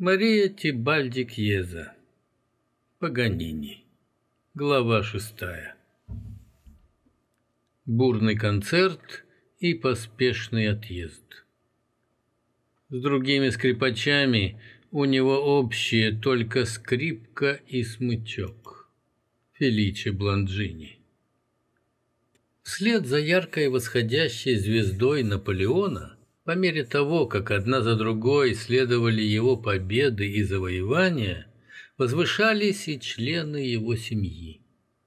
Мария Тибальди Кьеза. Паганини. Глава шестая. Бурный концерт и поспешный отъезд. С другими скрипачами у него общее только скрипка и смычок. Феличе Бланджини. Вслед за яркой восходящей звездой Наполеона – по мере того, как одна за другой следовали его победы и завоевания, возвышались и члены его семьи.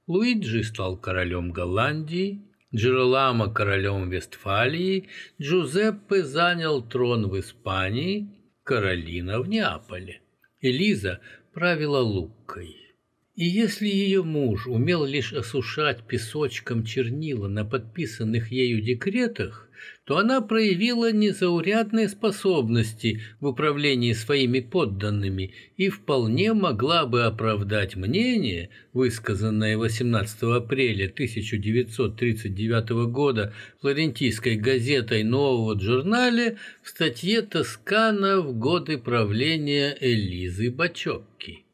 Луиджи стал королем Голландии, Джеролама королем Вестфалии, Джузеппе занял трон в Испании, Каролина в Неаполе. Элиза правила Луккой. И если ее муж умел лишь осушать песочком чернила на подписанных ею декретах, то она проявила незаурядные способности в управлении своими подданными и вполне могла бы оправдать мнение, высказанное 18 апреля 1939 года флорентийской газетой «Нового журнале» в статье «Тоскана в годы правления Элизы Бачокки».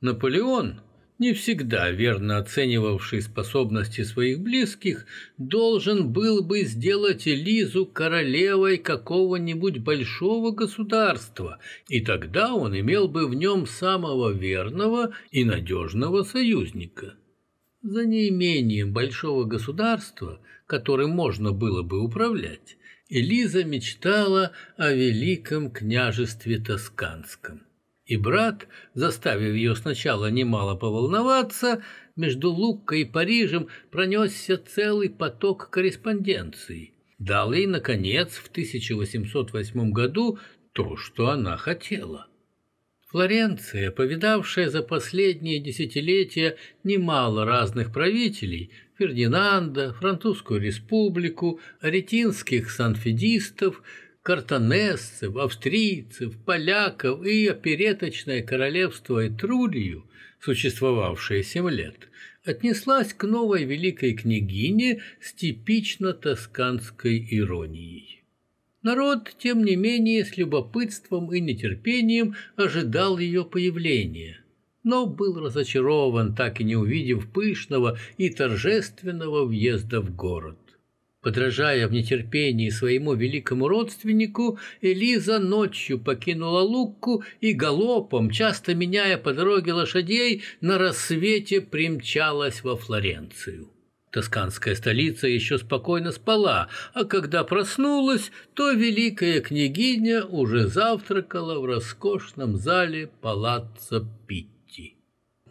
Наполеон – не всегда верно оценивавший способности своих близких, должен был бы сделать Элизу королевой какого-нибудь большого государства, и тогда он имел бы в нем самого верного и надежного союзника. За неимением большого государства, которым можно было бы управлять, Элиза мечтала о великом княжестве Тосканском и брат, заставив ее сначала немало поволноваться, между Луккой и Парижем пронесся целый поток корреспонденции. Дал ей, наконец, в 1808 году то, что она хотела. Флоренция, повидавшая за последние десятилетия немало разных правителей, Фердинанда, Французскую республику, аретинских санфедистов, картонесцев, австрийцев, поляков и опереточное королевство Этрурию, существовавшее семь лет, отнеслась к новой великой княгине с типично тосканской иронией. Народ, тем не менее, с любопытством и нетерпением ожидал ее появления, но был разочарован, так и не увидев пышного и торжественного въезда в город. Подражая в нетерпении своему великому родственнику, Элиза ночью покинула Лукку и галопом, часто меняя по дороге лошадей, на рассвете примчалась во Флоренцию. Тосканская столица еще спокойно спала, а когда проснулась, то великая княгиня уже завтракала в роскошном зале палаца Пить.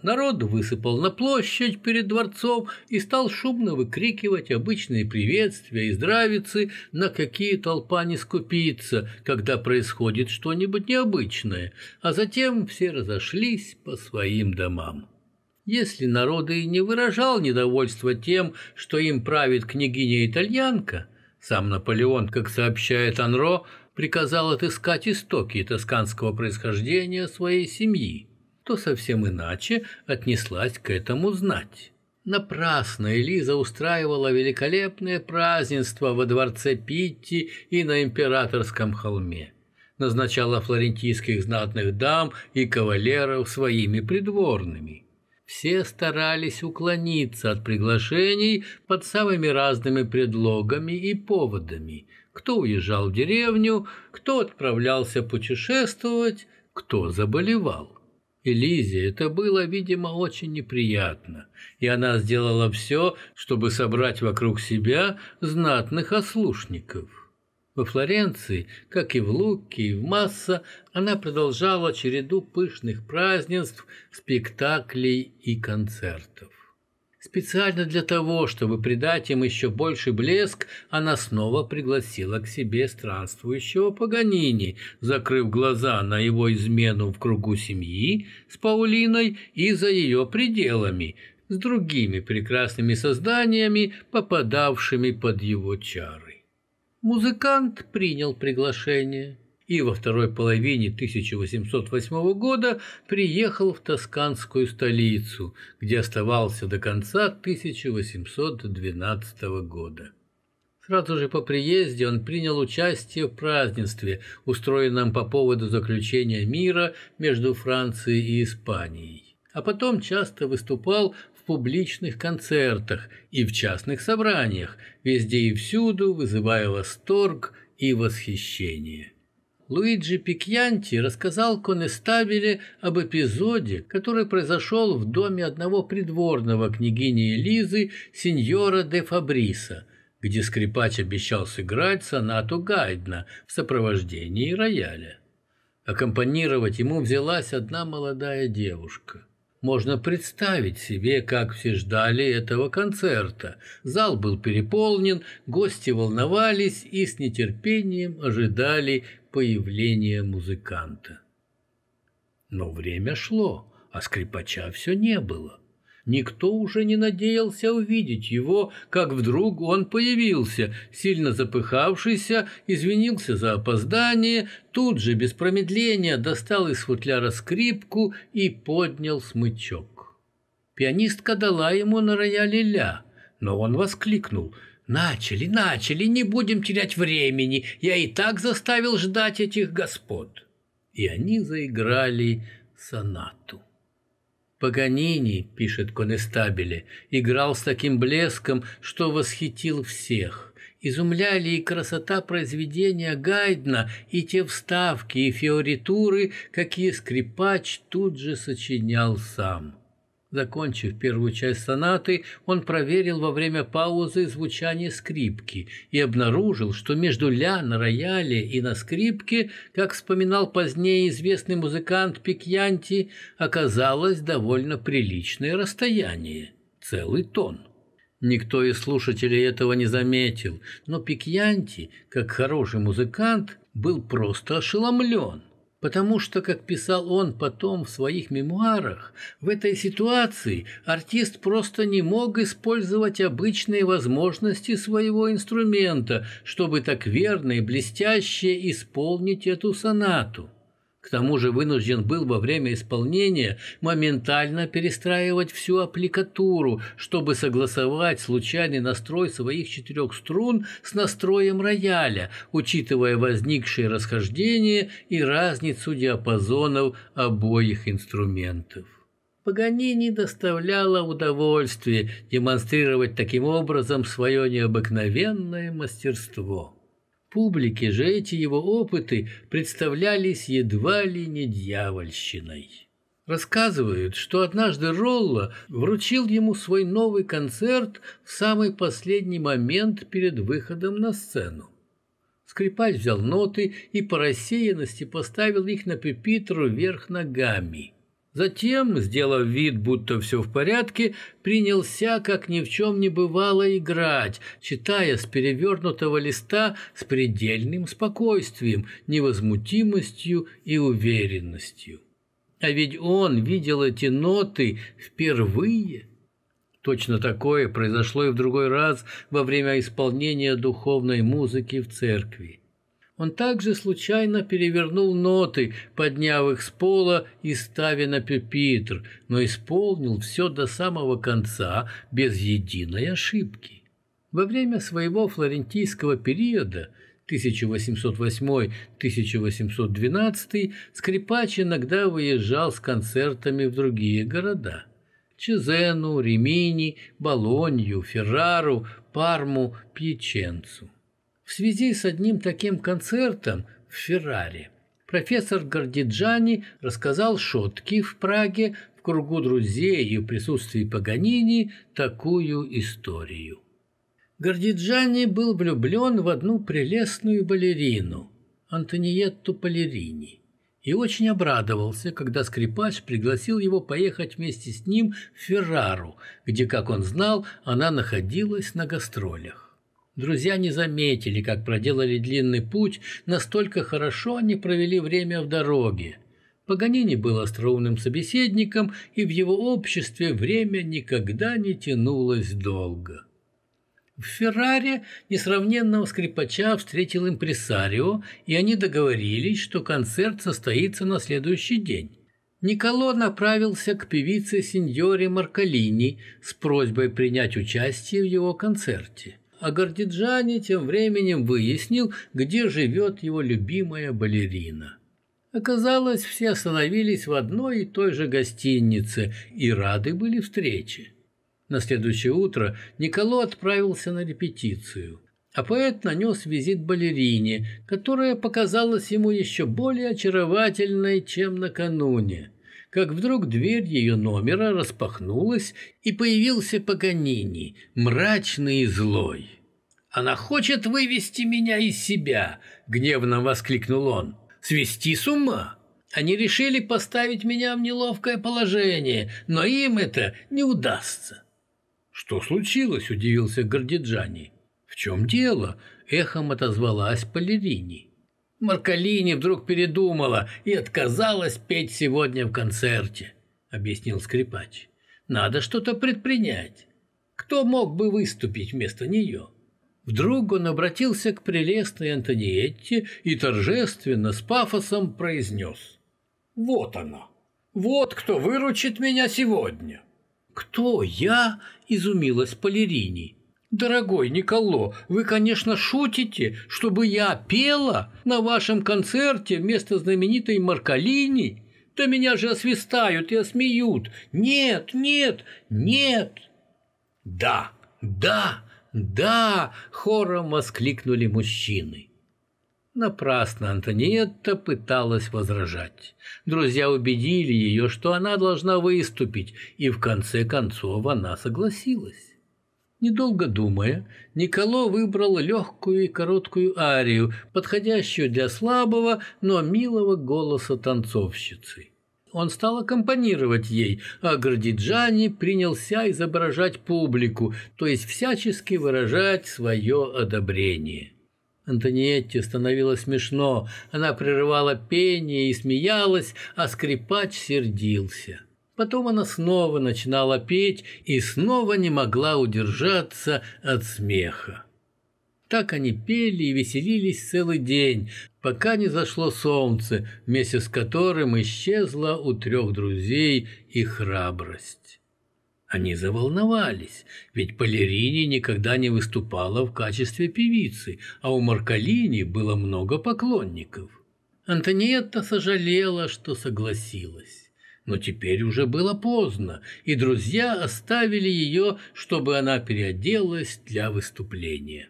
Народ высыпал на площадь перед дворцом и стал шумно выкрикивать обычные приветствия и здравицы, на какие толпа не скупится, когда происходит что-нибудь необычное, а затем все разошлись по своим домам. Если народ и не выражал недовольства тем, что им правит княгиня-итальянка, сам Наполеон, как сообщает Анро, приказал отыскать истоки тосканского происхождения своей семьи то совсем иначе отнеслась к этому знать. Напрасно Элиза устраивала великолепное празднество во дворце Питти и на Императорском холме. Назначала флорентийских знатных дам и кавалеров своими придворными. Все старались уклониться от приглашений под самыми разными предлогами и поводами. Кто уезжал в деревню, кто отправлялся путешествовать, кто заболевал. Элизе это было, видимо, очень неприятно, и она сделала все, чтобы собрать вокруг себя знатных ослушников. Во Флоренции, как и в Луке и в Масса, она продолжала череду пышных празднеств, спектаклей и концертов. Специально для того, чтобы придать им еще больше блеск, она снова пригласила к себе странствующего Паганини, закрыв глаза на его измену в кругу семьи с Паулиной и за ее пределами, с другими прекрасными созданиями, попадавшими под его чары. Музыкант принял приглашение и во второй половине 1808 года приехал в тосканскую столицу, где оставался до конца 1812 года. Сразу же по приезде он принял участие в празднестве, устроенном по поводу заключения мира между Францией и Испанией. А потом часто выступал в публичных концертах и в частных собраниях, везде и всюду вызывая восторг и восхищение. Луиджи Пикьянти рассказал Конестабеле об эпизоде, который произошел в доме одного придворного княгини Элизы, сеньора де Фабриса, где скрипач обещал сыграть сонату Гайдна в сопровождении рояля. Аккомпанировать ему взялась одна молодая девушка. Можно представить себе, как все ждали этого концерта. Зал был переполнен, гости волновались и с нетерпением ожидали появления музыканта. Но время шло, а скрипача все не было. Никто уже не надеялся увидеть его, как вдруг он появился, сильно запыхавшийся, извинился за опоздание, тут же без промедления достал из футляра скрипку и поднял смычок. Пианистка дала ему на рояле ля, но он воскликнул «Начали, начали, не будем терять времени, я и так заставил ждать этих господ». И они заиграли сонату. Паганини, пишет Конестабеле, играл с таким блеском, что восхитил всех. Изумляли и красота произведения Гайдна, и те вставки и фиоритуры, какие скрипач тут же сочинял сам. Закончив первую часть сонаты, он проверил во время паузы звучание скрипки и обнаружил, что между ля на рояле и на скрипке, как вспоминал позднее известный музыкант Пикьянти, оказалось довольно приличное расстояние – целый тон. Никто из слушателей этого не заметил, но Пикьянти, как хороший музыкант, был просто ошеломлен потому что, как писал он потом в своих мемуарах, в этой ситуации артист просто не мог использовать обычные возможности своего инструмента, чтобы так верно и блестяще исполнить эту сонату. К тому же вынужден был во время исполнения моментально перестраивать всю аппликатуру, чтобы согласовать случайный настрой своих четырех струн с настроем рояля, учитывая возникшие расхождения и разницу диапазонов обоих инструментов. Паганини доставляло удовольствие демонстрировать таким образом свое необыкновенное мастерство. Публике же эти его опыты представлялись едва ли не дьявольщиной. Рассказывают, что однажды Ролло вручил ему свой новый концерт в самый последний момент перед выходом на сцену. Скрипач взял ноты и по рассеянности поставил их на пепитру вверх ногами – Затем, сделав вид, будто все в порядке, принялся, как ни в чем не бывало, играть, читая с перевернутого листа с предельным спокойствием, невозмутимостью и уверенностью. А ведь он видел эти ноты впервые. Точно такое произошло и в другой раз во время исполнения духовной музыки в церкви. Он также случайно перевернул ноты, подняв их с пола и ставя на пепитр, но исполнил все до самого конца без единой ошибки. Во время своего флорентийского периода 1808-1812 скрипач иногда выезжал с концертами в другие города – Чезену, Римини, Болонью, Феррару, Парму, Пьяченцу. В связи с одним таким концертом в Феррари профессор Гордиджани рассказал Шотки в Праге в кругу друзей и в присутствии Паганини такую историю. Гордиджани был влюблен в одну прелестную балерину, Антониетту Полерини, и очень обрадовался, когда скрипач пригласил его поехать вместе с ним в Феррару, где, как он знал, она находилась на гастролях. Друзья не заметили, как проделали длинный путь, настолько хорошо они провели время в дороге. Паганини был остроумным собеседником, и в его обществе время никогда не тянулось долго. В Ферраре несравненного скрипача встретил импресарио, и они договорились, что концерт состоится на следующий день. Николо направился к певице сеньоре Маркалини с просьбой принять участие в его концерте. А Гордиджани тем временем выяснил, где живет его любимая балерина. Оказалось, все остановились в одной и той же гостинице и рады были встрече. На следующее утро Николо отправился на репетицию, а поэт нанес визит балерине, которая показалась ему еще более очаровательной, чем накануне. Как вдруг дверь ее номера распахнулась, и появился Паганини, мрачный и злой. «Она хочет вывести меня из себя!» — гневно воскликнул он свести с ума. Они решили поставить меня в неловкое положение, но им это не удастся. Что случилось? удивился Гордиджани. В чем дело? эхом отозвалась Полерини. Маркалини вдруг передумала и отказалась петь сегодня в концерте, объяснил скрипач. Надо что-то предпринять. Кто мог бы выступить вместо нее? Вдруг он обратился к прелестной Антониетте и торжественно с пафосом произнес. «Вот она! Вот кто выручит меня сегодня!» «Кто я?» – изумилась Полерини. «Дорогой Николо, вы, конечно, шутите, чтобы я пела на вашем концерте вместо знаменитой Маркалини? Да меня же освистают и осмеют! Нет, нет, нет!» «Да, да!» «Да!» — хором воскликнули мужчины. Напрасно Антониетта пыталась возражать. Друзья убедили ее, что она должна выступить, и в конце концов она согласилась. Недолго думая, Николо выбрал легкую и короткую арию, подходящую для слабого, но милого голоса танцовщицы. Он стал аккомпанировать ей, а Гордиджани принялся изображать публику, то есть всячески выражать свое одобрение. Антониетте становилось смешно, она прерывала пение и смеялась, а скрипач сердился. Потом она снова начинала петь и снова не могла удержаться от смеха. Так они пели и веселились целый день, пока не зашло солнце, вместе с которым исчезла у трех друзей и храбрость. Они заволновались, ведь Полерини никогда не выступала в качестве певицы, а у Маркалини было много поклонников. Антониетта сожалела, что согласилась. Но теперь уже было поздно, и друзья оставили ее, чтобы она переоделась для выступления.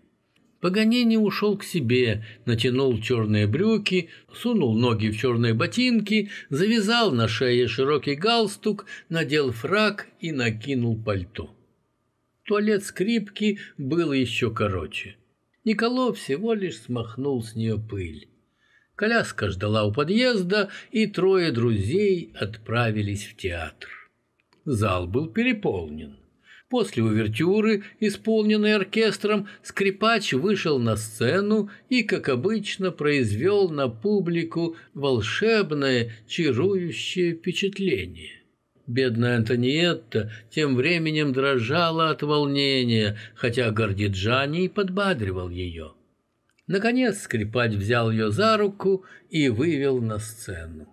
Паганини ушел к себе, натянул черные брюки, сунул ноги в черные ботинки, завязал на шее широкий галстук, надел фрак и накинул пальто. Туалет скрипки был еще короче. Николов всего лишь смахнул с нее пыль. Коляска ждала у подъезда, и трое друзей отправились в театр. Зал был переполнен. После увертюры, исполненной оркестром, скрипач вышел на сцену и, как обычно, произвел на публику волшебное, чарующее впечатление. Бедная Антониетта тем временем дрожала от волнения, хотя Гордиджани подбадривал ее. Наконец скрипач взял ее за руку и вывел на сцену.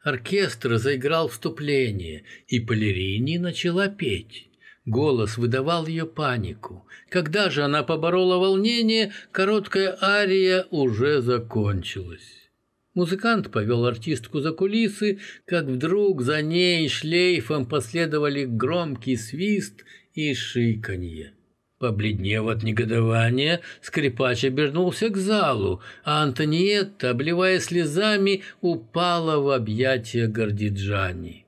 Оркестр заиграл вступление, и Полерини начала петь. Голос выдавал ее панику. Когда же она поборола волнение, короткая ария уже закончилась. Музыкант повел артистку за кулисы, как вдруг за ней шлейфом последовали громкий свист и шиканье. Побледнев от негодования, скрипач обернулся к залу, а Антониетта, обливая слезами, упала в объятия Гордиджани.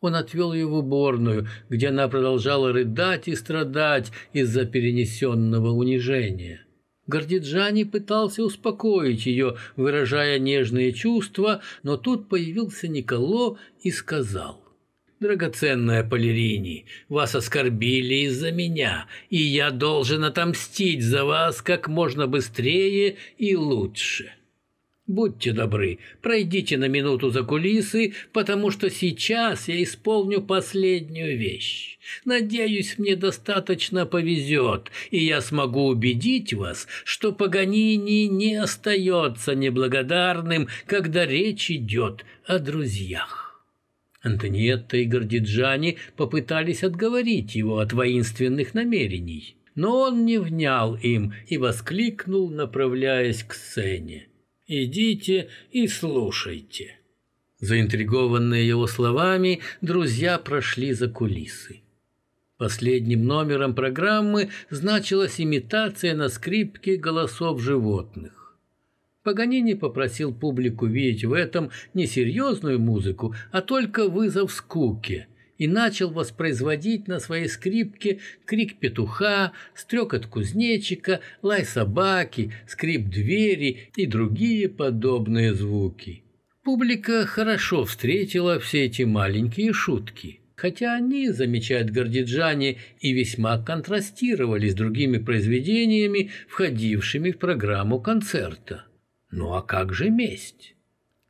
Он отвел ее в уборную, где она продолжала рыдать и страдать из-за перенесенного унижения. Гордиджани пытался успокоить ее, выражая нежные чувства, но тут появился Николо и сказал. «Драгоценная Полерини, вас оскорбили из-за меня, и я должен отомстить за вас как можно быстрее и лучше». Будьте добры, пройдите на минуту за кулисы, потому что сейчас я исполню последнюю вещь. Надеюсь, мне достаточно повезет, и я смогу убедить вас, что Паганини не остается неблагодарным, когда речь идет о друзьях. Антониетта и Гордиджани попытались отговорить его от воинственных намерений. но он не внял им и воскликнул, направляясь к сцене. «Идите и слушайте». Заинтригованные его словами, друзья прошли за кулисы. Последним номером программы значилась имитация на скрипке голосов животных. Паганини попросил публику видеть в этом не серьезную музыку, а только вызов скуке – и начал воспроизводить на своей скрипке крик петуха, стрекот кузнечика, лай собаки, скрип двери и другие подобные звуки. Публика хорошо встретила все эти маленькие шутки, хотя они, замечают гордиджане, и весьма контрастировали с другими произведениями, входившими в программу концерта. Ну а как же месть?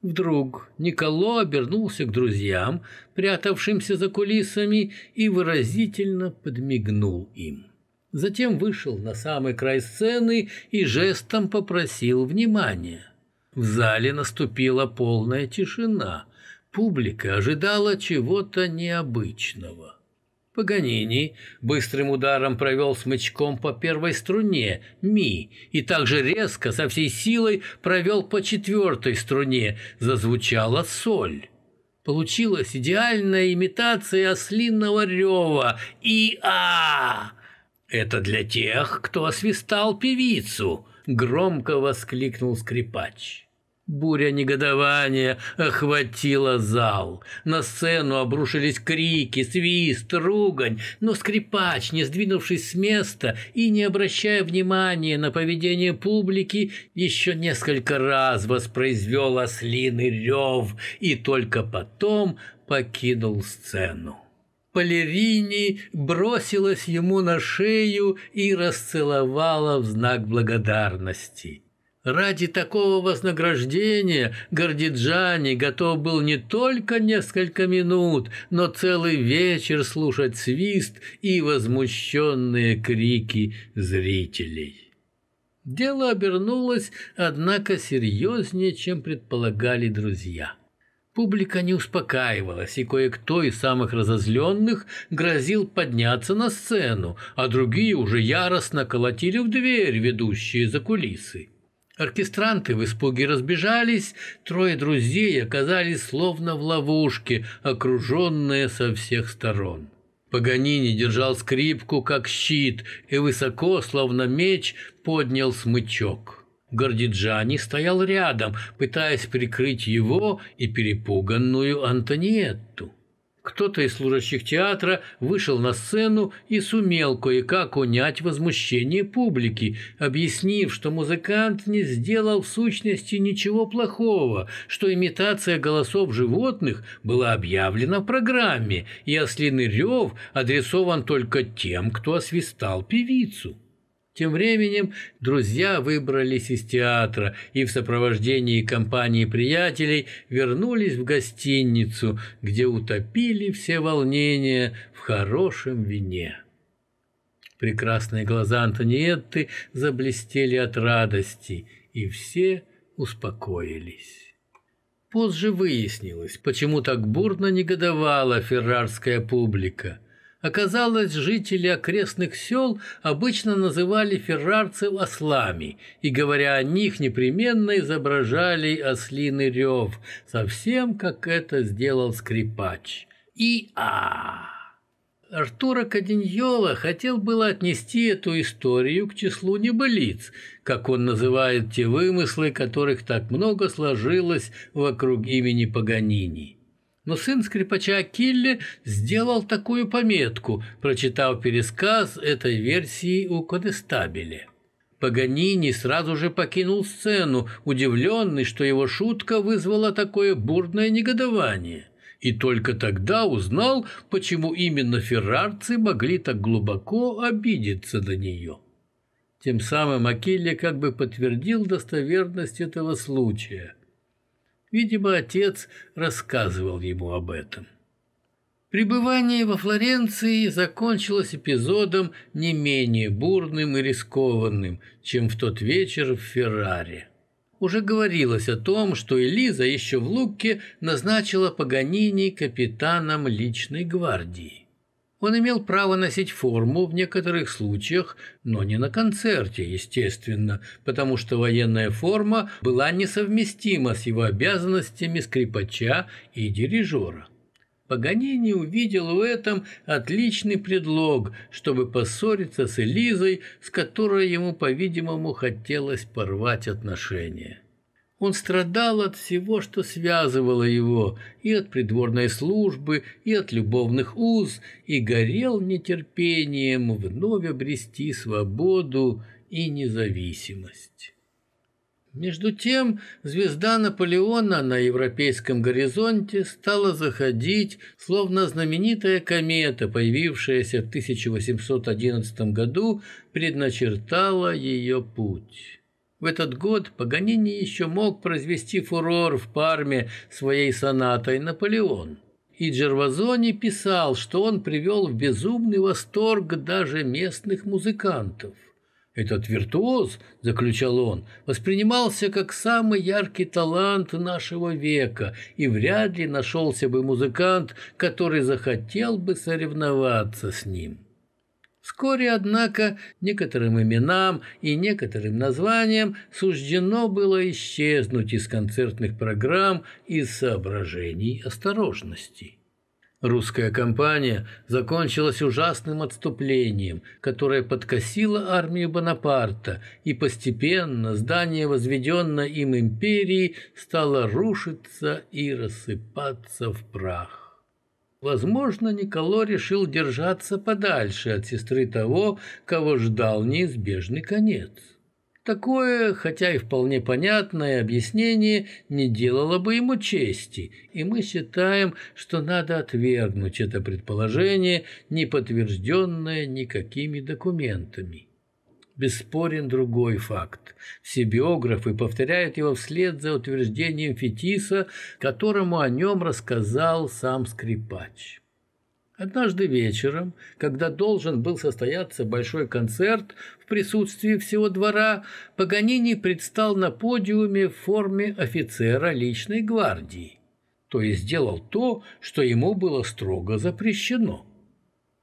Вдруг Николо обернулся к друзьям, прятавшимся за кулисами, и выразительно подмигнул им. Затем вышел на самый край сцены и жестом попросил внимания. В зале наступила полная тишина. Публика ожидала чего-то необычного. Паганини быстрым ударом провел смычком по первой струне ми и также резко со всей силой провел по четвертой струне. Зазвучала соль. Получилась идеальная имитация ослинного рева и а Это для тех, кто освистал певицу, громко воскликнул скрипач. Буря негодования охватила зал. На сцену обрушились крики, свист, ругань, но скрипач, не сдвинувшись с места и не обращая внимания на поведение публики, еще несколько раз воспроизвел ослиный рев и только потом покинул сцену. Полерини бросилась ему на шею и расцеловала в знак благодарности. Ради такого вознаграждения Гордиджани готов был не только несколько минут, но целый вечер слушать свист и возмущенные крики зрителей. Дело обернулось, однако, серьезнее, чем предполагали друзья. Публика не успокаивалась, и кое-кто из самых разозленных грозил подняться на сцену, а другие уже яростно колотили в дверь, ведущие за кулисы. Оркестранты в испуге разбежались, трое друзей оказались словно в ловушке, окруженные со всех сторон. Паганини держал скрипку как щит и высоко, словно меч, поднял смычок. Гордиджани стоял рядом, пытаясь прикрыть его и перепуганную Антониетту. Кто-то из служащих театра вышел на сцену и сумел кое-как унять возмущение публики, объяснив, что музыкант не сделал в сущности ничего плохого, что имитация голосов животных была объявлена в программе, и ослиный рев адресован только тем, кто освистал певицу. Тем временем друзья выбрались из театра и в сопровождении компании приятелей вернулись в гостиницу, где утопили все волнения в хорошем вине. Прекрасные глаза Антониетты заблестели от радости, и все успокоились. Позже выяснилось, почему так бурно негодовала феррарская публика – Оказалось, жители окрестных сел обычно называли феррарцев ослами, и, говоря о них, непременно изображали ослиный рев, совсем как это сделал скрипач. И а Артура Каденьола хотел было отнести эту историю к числу небылиц, как он называет те вымыслы, которых так много сложилось вокруг имени Паганини. Но сын скрипача Килли сделал такую пометку, прочитав пересказ этой версии у Конестабеле. Паганини сразу же покинул сцену, удивленный, что его шутка вызвала такое бурное негодование. И только тогда узнал, почему именно феррарцы могли так глубоко обидеться до нее. Тем самым Акилле как бы подтвердил достоверность этого случая – Видимо, отец рассказывал ему об этом. Пребывание во Флоренции закончилось эпизодом не менее бурным и рискованным, чем в тот вечер в Ферраре. Уже говорилось о том, что Элиза еще в Лукке назначила Паганини капитаном личной гвардии. Он имел право носить форму в некоторых случаях, но не на концерте, естественно, потому что военная форма была несовместима с его обязанностями скрипача и дирижера. Паганини увидел в этом отличный предлог, чтобы поссориться с Элизой, с которой ему, по-видимому, хотелось порвать отношения. Он страдал от всего, что связывало его, и от придворной службы, и от любовных уз, и горел нетерпением вновь обрести свободу и независимость. Между тем, звезда Наполеона на европейском горизонте стала заходить, словно знаменитая комета, появившаяся в 1811 году, предначертала ее путь. В этот год Паганини еще мог произвести фурор в Парме своей сонатой «Наполеон». И Джервазони писал, что он привел в безумный восторг даже местных музыкантов. Этот виртуоз, заключал он, воспринимался как самый яркий талант нашего века, и вряд ли нашелся бы музыкант, который захотел бы соревноваться с ним. Вскоре, однако, некоторым именам и некоторым названиям суждено было исчезнуть из концертных программ из соображений осторожности. Русская кампания закончилась ужасным отступлением, которое подкосило армию Бонапарта, и постепенно здание, возведенное им империи, стало рушиться и рассыпаться в прах. Возможно, Николо решил держаться подальше от сестры того, кого ждал неизбежный конец. Такое, хотя и вполне понятное объяснение, не делало бы ему чести, и мы считаем, что надо отвергнуть это предположение, не подтвержденное никакими документами. Бесспорен другой факт. Все биографы повторяют его вслед за утверждением Фетиса, которому о нем рассказал сам скрипач. Однажды вечером, когда должен был состояться большой концерт в присутствии всего двора, Паганини предстал на подиуме в форме офицера личной гвардии, то есть сделал то, что ему было строго запрещено.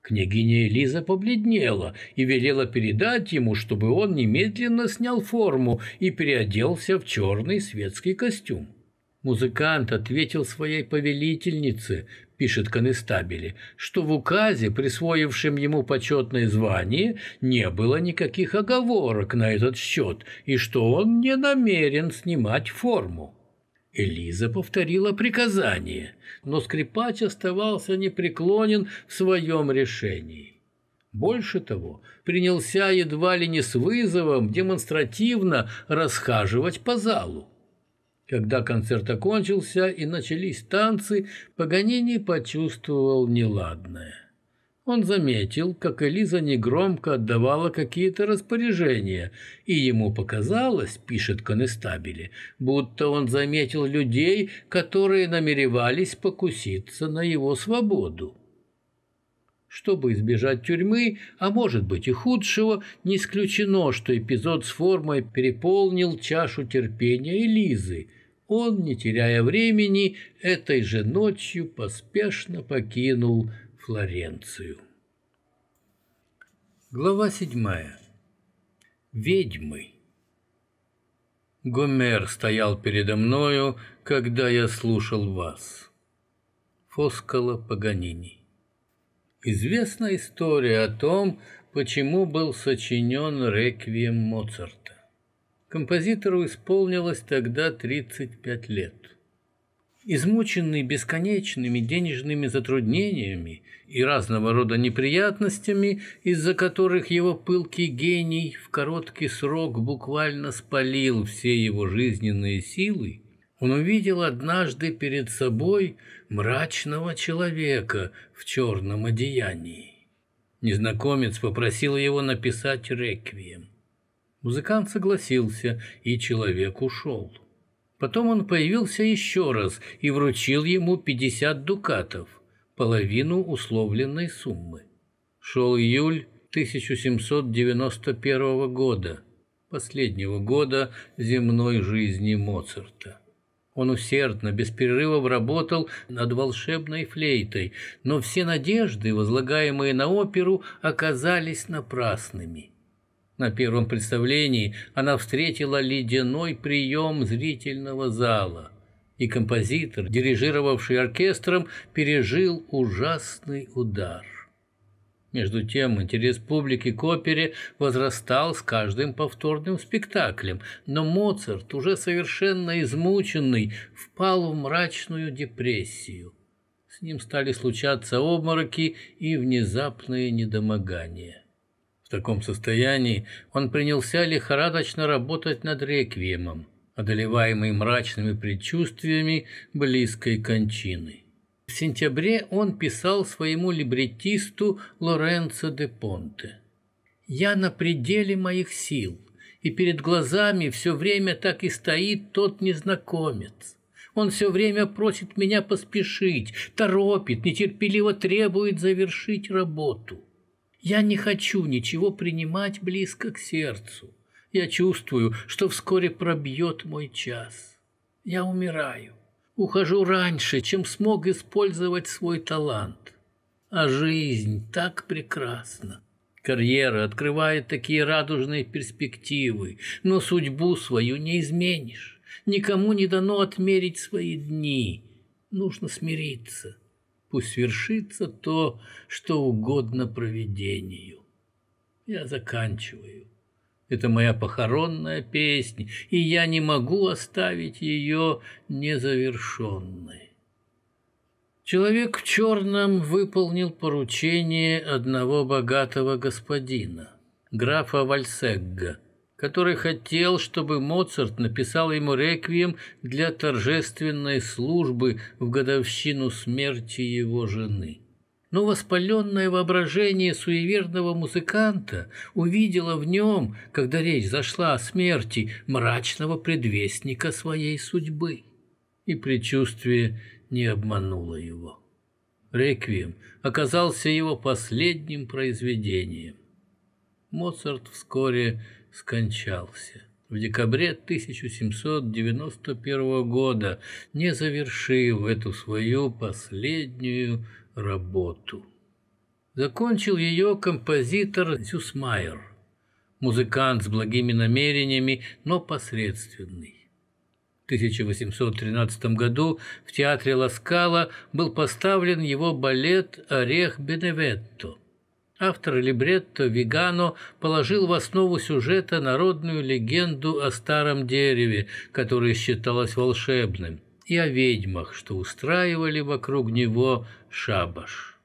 Княгиня Элиза побледнела и велела передать ему, чтобы он немедленно снял форму и переоделся в черный светский костюм. Музыкант ответил своей повелительнице, пишет конестабели, что в указе, присвоившем ему почетное звание, не было никаких оговорок на этот счет и что он не намерен снимать форму. Элиза повторила приказание, но скрипач оставался непреклонен в своем решении. Больше того, принялся едва ли не с вызовом демонстративно расхаживать по залу. Когда концерт окончился и начались танцы, Паганини почувствовал неладное. Он заметил, как Элиза негромко отдавала какие-то распоряжения, и ему показалось, пишет конестабели, будто он заметил людей, которые намеревались покуситься на его свободу. Чтобы избежать тюрьмы, а может быть и худшего, не исключено, что эпизод с формой переполнил чашу терпения Элизы. Он, не теряя времени, этой же ночью поспешно покинул Флоренцию. Глава седьмая. Ведьмы. Гомер стоял передо мною, когда я слушал вас. Фоскало Паганини. Известна история о том, почему был сочинен реквием Моцарта. Композитору исполнилось тогда 35 лет. Измученный бесконечными денежными затруднениями и разного рода неприятностями, из-за которых его пылкий гений в короткий срок буквально спалил все его жизненные силы, он увидел однажды перед собой мрачного человека в черном одеянии. Незнакомец попросил его написать реквием. Музыкант согласился, и человек ушел. Потом он появился еще раз и вручил ему 50 дукатов, половину условленной суммы. Шел июль 1791 года, последнего года земной жизни Моцарта. Он усердно, без перерывов работал над волшебной флейтой, но все надежды, возлагаемые на оперу, оказались напрасными. На первом представлении она встретила ледяной прием зрительного зала, и композитор, дирижировавший оркестром, пережил ужасный удар. Между тем интерес публики к опере возрастал с каждым повторным спектаклем, но Моцарт, уже совершенно измученный, впал в мрачную депрессию. С ним стали случаться обмороки и внезапные недомогания. В таком состоянии он принялся лихорадочно работать над реквиемом, одолеваемый мрачными предчувствиями близкой кончины. В сентябре он писал своему либретисту Лоренцо де Понте. «Я на пределе моих сил, и перед глазами все время так и стоит тот незнакомец. Он все время просит меня поспешить, торопит, нетерпеливо требует завершить работу. Я не хочу ничего принимать близко к сердцу. Я чувствую, что вскоре пробьет мой час. Я умираю ухожу раньше, чем смог использовать свой талант. А жизнь так прекрасна. Карьера открывает такие радужные перспективы, но судьбу свою не изменишь. Никому не дано отмерить свои дни. Нужно смириться. Пусть свершится то, что угодно проведению. Я заканчиваю. Это моя похоронная песня, и я не могу оставить ее незавершенной. Человек в черном выполнил поручение одного богатого господина, графа Вальсегга, который хотел, чтобы Моцарт написал ему реквием для торжественной службы в годовщину смерти его жены но воспаленное воображение суеверного музыканта увидело в нем, когда речь зашла о смерти, мрачного предвестника своей судьбы. И предчувствие не обмануло его. Реквием оказался его последним произведением. Моцарт вскоре скончался в декабре 1791 года, не завершив эту свою последнюю работу. Закончил ее композитор Зюсмайер, музыкант с благими намерениями, но посредственный. В 1813 году в театре Ласкала был поставлен его балет «Орех Беневетто». Автор либретто Вигано положил в основу сюжета народную легенду о старом дереве, которое считалось волшебным – и о ведьмах, что устраивали вокруг него шабаш.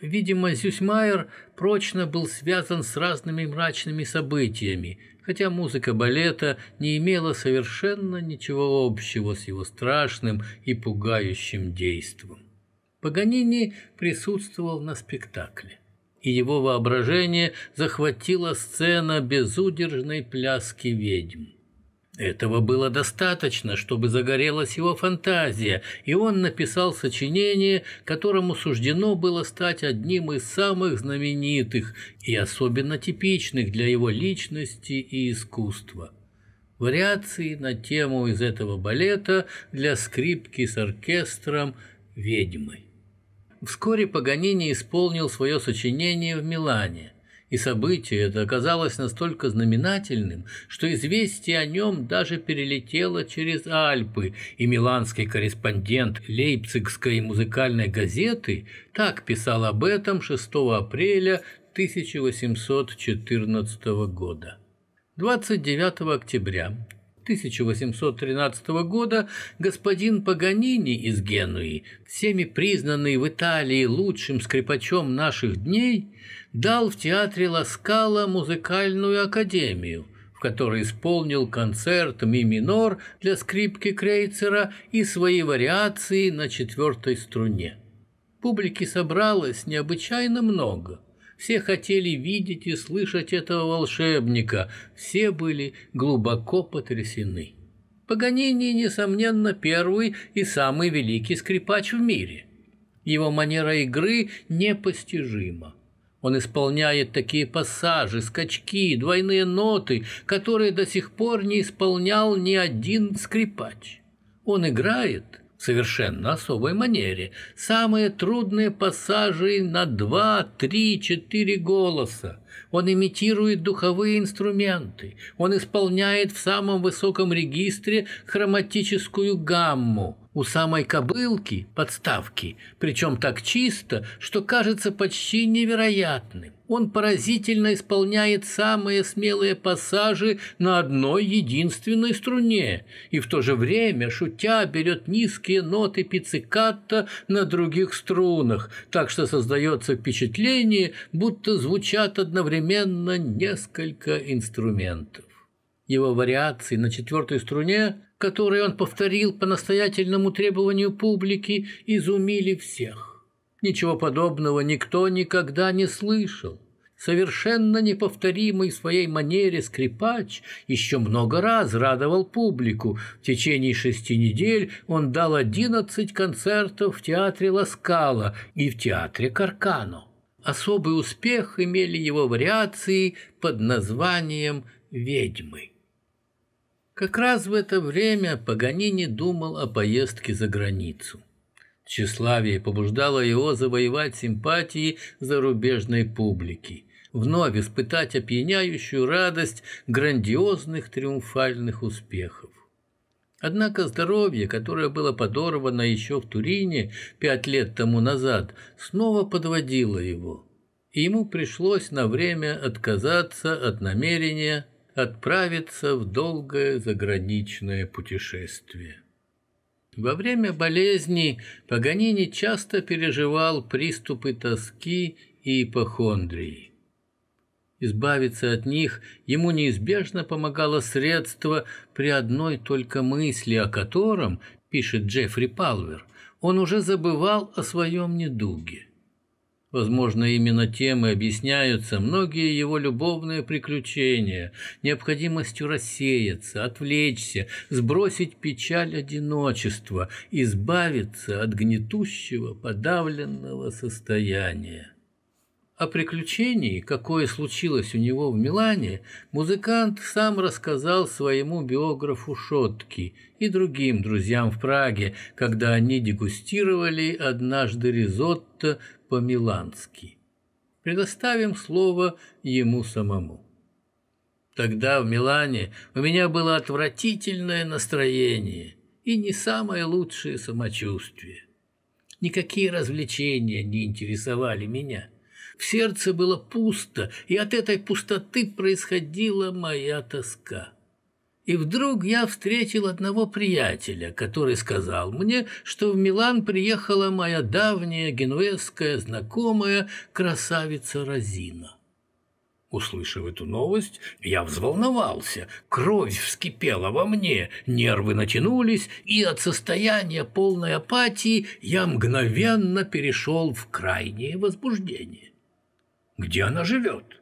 Видимо, Зюсмайер прочно был связан с разными мрачными событиями, хотя музыка балета не имела совершенно ничего общего с его страшным и пугающим действом. Паганини присутствовал на спектакле, и его воображение захватила сцена безудержной пляски ведьм. Этого было достаточно, чтобы загорелась его фантазия, и он написал сочинение, которому суждено было стать одним из самых знаменитых и особенно типичных для его личности и искусства. Вариации на тему из этого балета для скрипки с оркестром «Ведьмы». Вскоре Паганини исполнил свое сочинение в Милане и событие это оказалось настолько знаменательным, что известие о нем даже перелетело через Альпы, и миланский корреспондент Лейпцигской музыкальной газеты так писал об этом 6 апреля 1814 года. 29 октября 1813 года господин Паганини из Генуи, всеми признанный в Италии лучшим скрипачом наших дней, дал в театре Ласкала музыкальную академию, в которой исполнил концерт ми минор для скрипки Крейцера и свои вариации на четвертой струне. Публики собралось необычайно много. Все хотели видеть и слышать этого волшебника, все были глубоко потрясены. Паганини, несомненно, первый и самый великий скрипач в мире. Его манера игры непостижима. Он исполняет такие пассажи, скачки, двойные ноты, которые до сих пор не исполнял ни один скрипач. Он играет совершенно особой манере самые трудные пассажи на два, три, четыре голоса. Он имитирует духовые инструменты. Он исполняет в самом высоком регистре хроматическую гамму. У самой кобылки подставки, причем так чисто, что кажется почти невероятным. Он поразительно исполняет самые смелые пассажи на одной единственной струне и в то же время, шутя, берет низкие ноты пиццикатта на других струнах, так что создается впечатление, будто звучат одновременно несколько инструментов. Его вариации на четвертой струне которые он повторил по настоятельному требованию публики, изумили всех. Ничего подобного никто никогда не слышал. Совершенно неповторимый в своей манере скрипач еще много раз радовал публику. В течение шести недель он дал одиннадцать концертов в театре Ласкала и в театре Каркано. Особый успех имели его вариации под названием «Ведьмы». Как раз в это время Паганини думал о поездке за границу. Тщеславие побуждало его завоевать симпатии зарубежной публики, вновь испытать опьяняющую радость грандиозных триумфальных успехов. Однако здоровье, которое было подорвано еще в Турине пять лет тому назад, снова подводило его, и ему пришлось на время отказаться от намерения отправиться в долгое заграничное путешествие. Во время болезни Паганини часто переживал приступы тоски и ипохондрии. Избавиться от них ему неизбежно помогало средство при одной только мысли, о котором, пишет Джеффри Палвер, он уже забывал о своем недуге. Возможно, именно тем и объясняются многие его любовные приключения, необходимостью рассеяться, отвлечься, сбросить печаль одиночества, избавиться от гнетущего, подавленного состояния. О приключении, какое случилось у него в Милане, музыкант сам рассказал своему биографу Шотки и другим друзьям в Праге, когда они дегустировали однажды ризотто по-милански. Предоставим слово ему самому. Тогда в Милане у меня было отвратительное настроение и не самое лучшее самочувствие. Никакие развлечения не интересовали меня – в сердце было пусто, и от этой пустоты происходила моя тоска. И вдруг я встретил одного приятеля, который сказал мне, что в Милан приехала моя давняя генуэзская знакомая красавица Розина. Услышав эту новость, я взволновался, кровь вскипела во мне, нервы натянулись, и от состояния полной апатии я мгновенно перешел в крайнее возбуждение. Где она живет?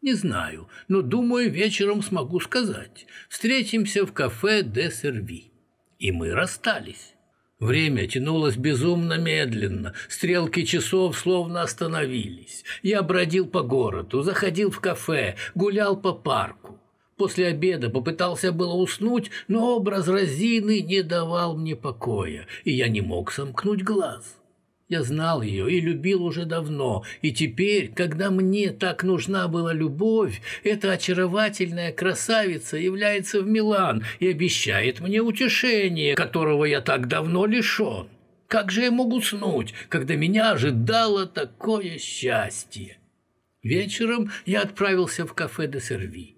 Не знаю, но думаю, вечером смогу сказать. Встретимся в кафе «Де Серви». И мы расстались. Время тянулось безумно медленно, стрелки часов словно остановились. Я бродил по городу, заходил в кафе, гулял по парку. После обеда попытался было уснуть, но образ Розины не давал мне покоя, и я не мог сомкнуть глаз. Я знал ее и любил уже давно, и теперь, когда мне так нужна была любовь, эта очаровательная красавица является в Милан и обещает мне утешение, которого я так давно лишен. Как же я мог уснуть, когда меня ожидало такое счастье? Вечером я отправился в кафе де Серви.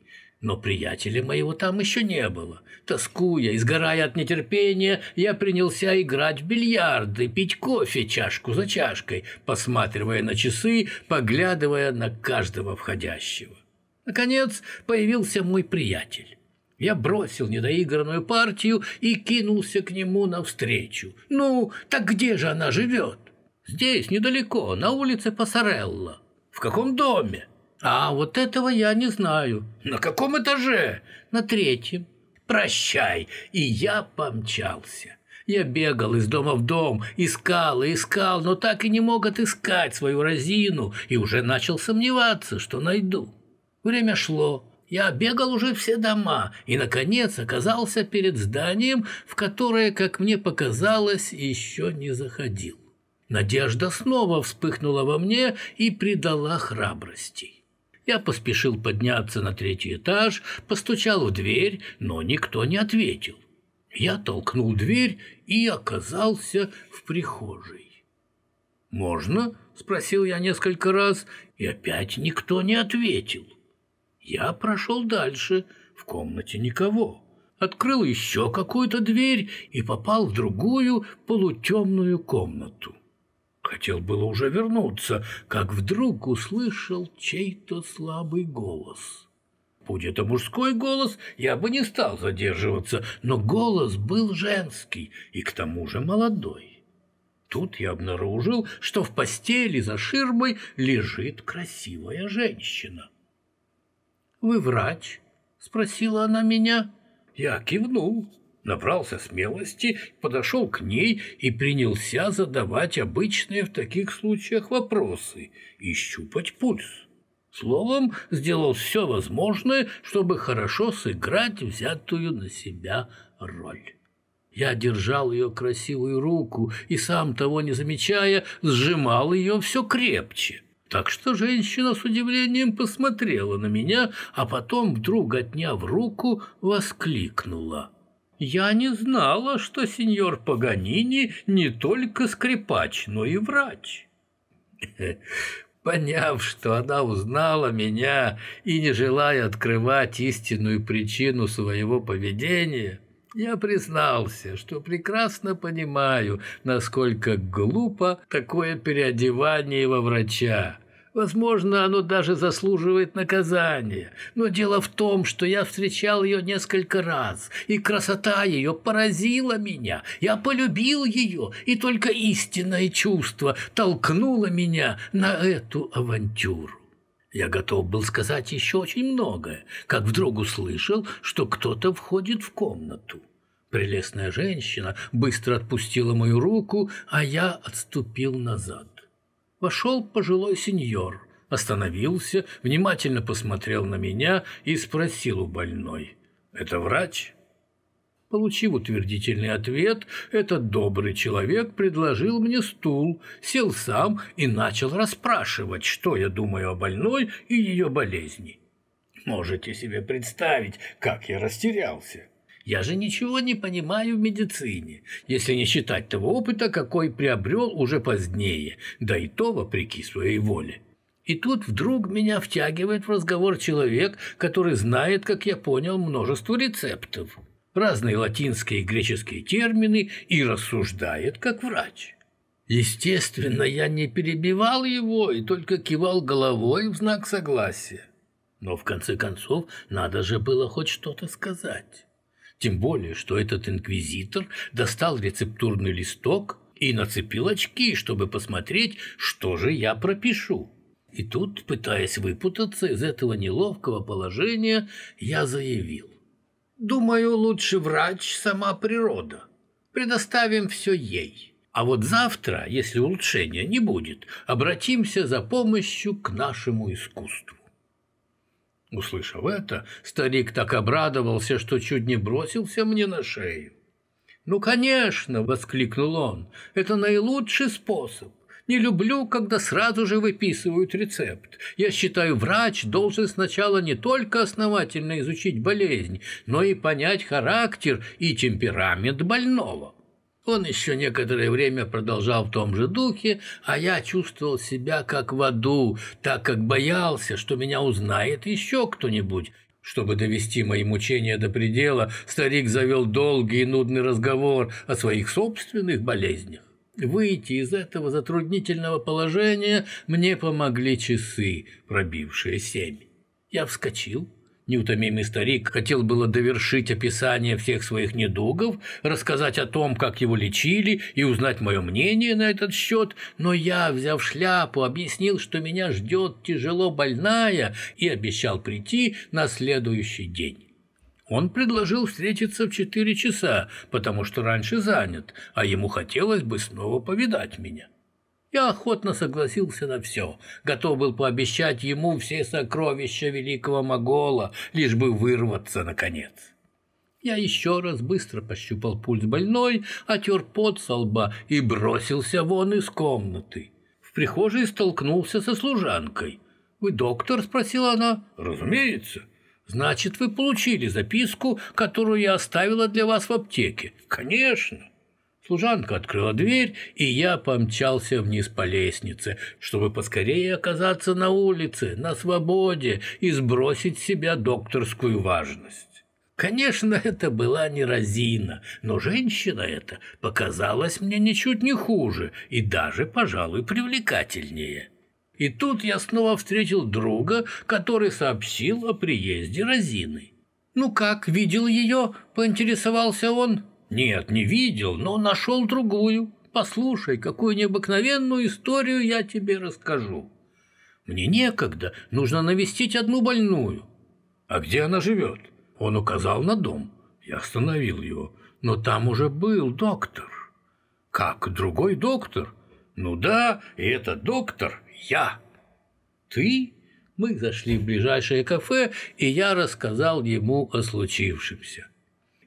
Но приятеля моего там еще не было. Тоскуя и сгорая от нетерпения, я принялся играть в бильярды, пить кофе чашку за чашкой, посматривая на часы, поглядывая на каждого входящего. Наконец появился мой приятель. Я бросил недоигранную партию и кинулся к нему навстречу. «Ну, так где же она живет?» «Здесь, недалеко, на улице Пассарелла». «В каком доме?» А вот этого я не знаю. На каком этаже? На третьем. Прощай. И я помчался. Я бегал из дома в дом, искал и искал, но так и не мог отыскать свою разину и уже начал сомневаться, что найду. Время шло, Я бегал уже все дома и, наконец, оказался перед зданием, в которое, как мне показалось, еще не заходил. Надежда снова вспыхнула во мне и придала храбрости. Я поспешил подняться на третий этаж, постучал в дверь, но никто не ответил. Я толкнул дверь и оказался в прихожей. «Можно?» — спросил я несколько раз, и опять никто не ответил. Я прошел дальше, в комнате никого. Открыл еще какую-то дверь и попал в другую полутемную комнату. Хотел было уже вернуться, как вдруг услышал чей-то слабый голос. Будь это мужской голос, я бы не стал задерживаться, но голос был женский и к тому же молодой. Тут я обнаружил, что в постели за ширмой лежит красивая женщина. «Вы врач?» — спросила она меня. Я кивнул набрался смелости, подошел к ней и принялся задавать обычные в таких случаях вопросы и щупать пульс. Словом, сделал все возможное, чтобы хорошо сыграть взятую на себя роль. Я держал ее красивую руку и, сам того не замечая, сжимал ее все крепче. Так что женщина с удивлением посмотрела на меня, а потом, вдруг отняв руку, воскликнула. Я не знала, что сеньор Паганини не только скрипач, но и врач. Поняв, что она узнала меня и не желая открывать истинную причину своего поведения, я признался, что прекрасно понимаю, насколько глупо такое переодевание во врача. Возможно, оно даже заслуживает наказания. Но дело в том, что я встречал ее несколько раз, и красота ее поразила меня. Я полюбил ее, и только истинное чувство толкнуло меня на эту авантюру. Я готов был сказать еще очень многое, как вдруг услышал, что кто-то входит в комнату. Прелестная женщина быстро отпустила мою руку, а я отступил назад вошел пожилой сеньор, остановился, внимательно посмотрел на меня и спросил у больной, «Это врач?» Получив утвердительный ответ, этот добрый человек предложил мне стул, сел сам и начал расспрашивать, что я думаю о больной и ее болезни. Можете себе представить, как я растерялся. Я же ничего не понимаю в медицине, если не считать того опыта, какой приобрел уже позднее, да и то вопреки своей воле. И тут вдруг меня втягивает в разговор человек, который знает, как я понял, множество рецептов, разные латинские и греческие термины и рассуждает как врач. Естественно, я не перебивал его и только кивал головой в знак согласия. Но в конце концов надо же было хоть что-то сказать. Тем более, что этот инквизитор достал рецептурный листок и нацепил очки, чтобы посмотреть, что же я пропишу. И тут, пытаясь выпутаться из этого неловкого положения, я заявил. «Думаю, лучше врач сама природа. Предоставим все ей. А вот завтра, если улучшения не будет, обратимся за помощью к нашему искусству». Услышав это, старик так обрадовался, что чуть не бросился мне на шею. «Ну, конечно!» — воскликнул он. «Это наилучший способ. Не люблю, когда сразу же выписывают рецепт. Я считаю, врач должен сначала не только основательно изучить болезнь, но и понять характер и темперамент больного. Он еще некоторое время продолжал в том же духе, а я чувствовал себя как в аду, так как боялся, что меня узнает еще кто-нибудь. Чтобы довести мои мучения до предела, старик завел долгий и нудный разговор о своих собственных болезнях. Выйти из этого затруднительного положения мне помогли часы, пробившие семь. Я вскочил, Неутомимый старик хотел было довершить описание всех своих недугов, рассказать о том, как его лечили, и узнать мое мнение на этот счет, но я, взяв шляпу, объяснил, что меня ждет тяжело больная, и обещал прийти на следующий день. Он предложил встретиться в четыре часа, потому что раньше занят, а ему хотелось бы снова повидать меня. Я охотно согласился на все, готов был пообещать ему все сокровища великого Могола, лишь бы вырваться, наконец. Я еще раз быстро пощупал пульс больной, отер пот со лба и бросился вон из комнаты. В прихожей столкнулся со служанкой. «Вы доктор?» – спросила она. «Разумеется». «Значит, вы получили записку, которую я оставила для вас в аптеке?» «Конечно». Служанка открыла дверь, и я помчался вниз по лестнице, чтобы поскорее оказаться на улице, на свободе и сбросить с себя докторскую важность. Конечно, это была не Розина, но женщина эта показалась мне ничуть не хуже и даже, пожалуй, привлекательнее. И тут я снова встретил друга, который сообщил о приезде Розины. «Ну как, видел ее?» – поинтересовался он. Нет, не видел, но нашел другую. Послушай, какую необыкновенную историю я тебе расскажу. Мне некогда, нужно навестить одну больную. А где она живет? Он указал на дом. Я остановил его. Но там уже был доктор. Как, другой доктор? Ну да, и этот доктор я. Ты? Мы зашли в ближайшее кафе, и я рассказал ему о случившемся.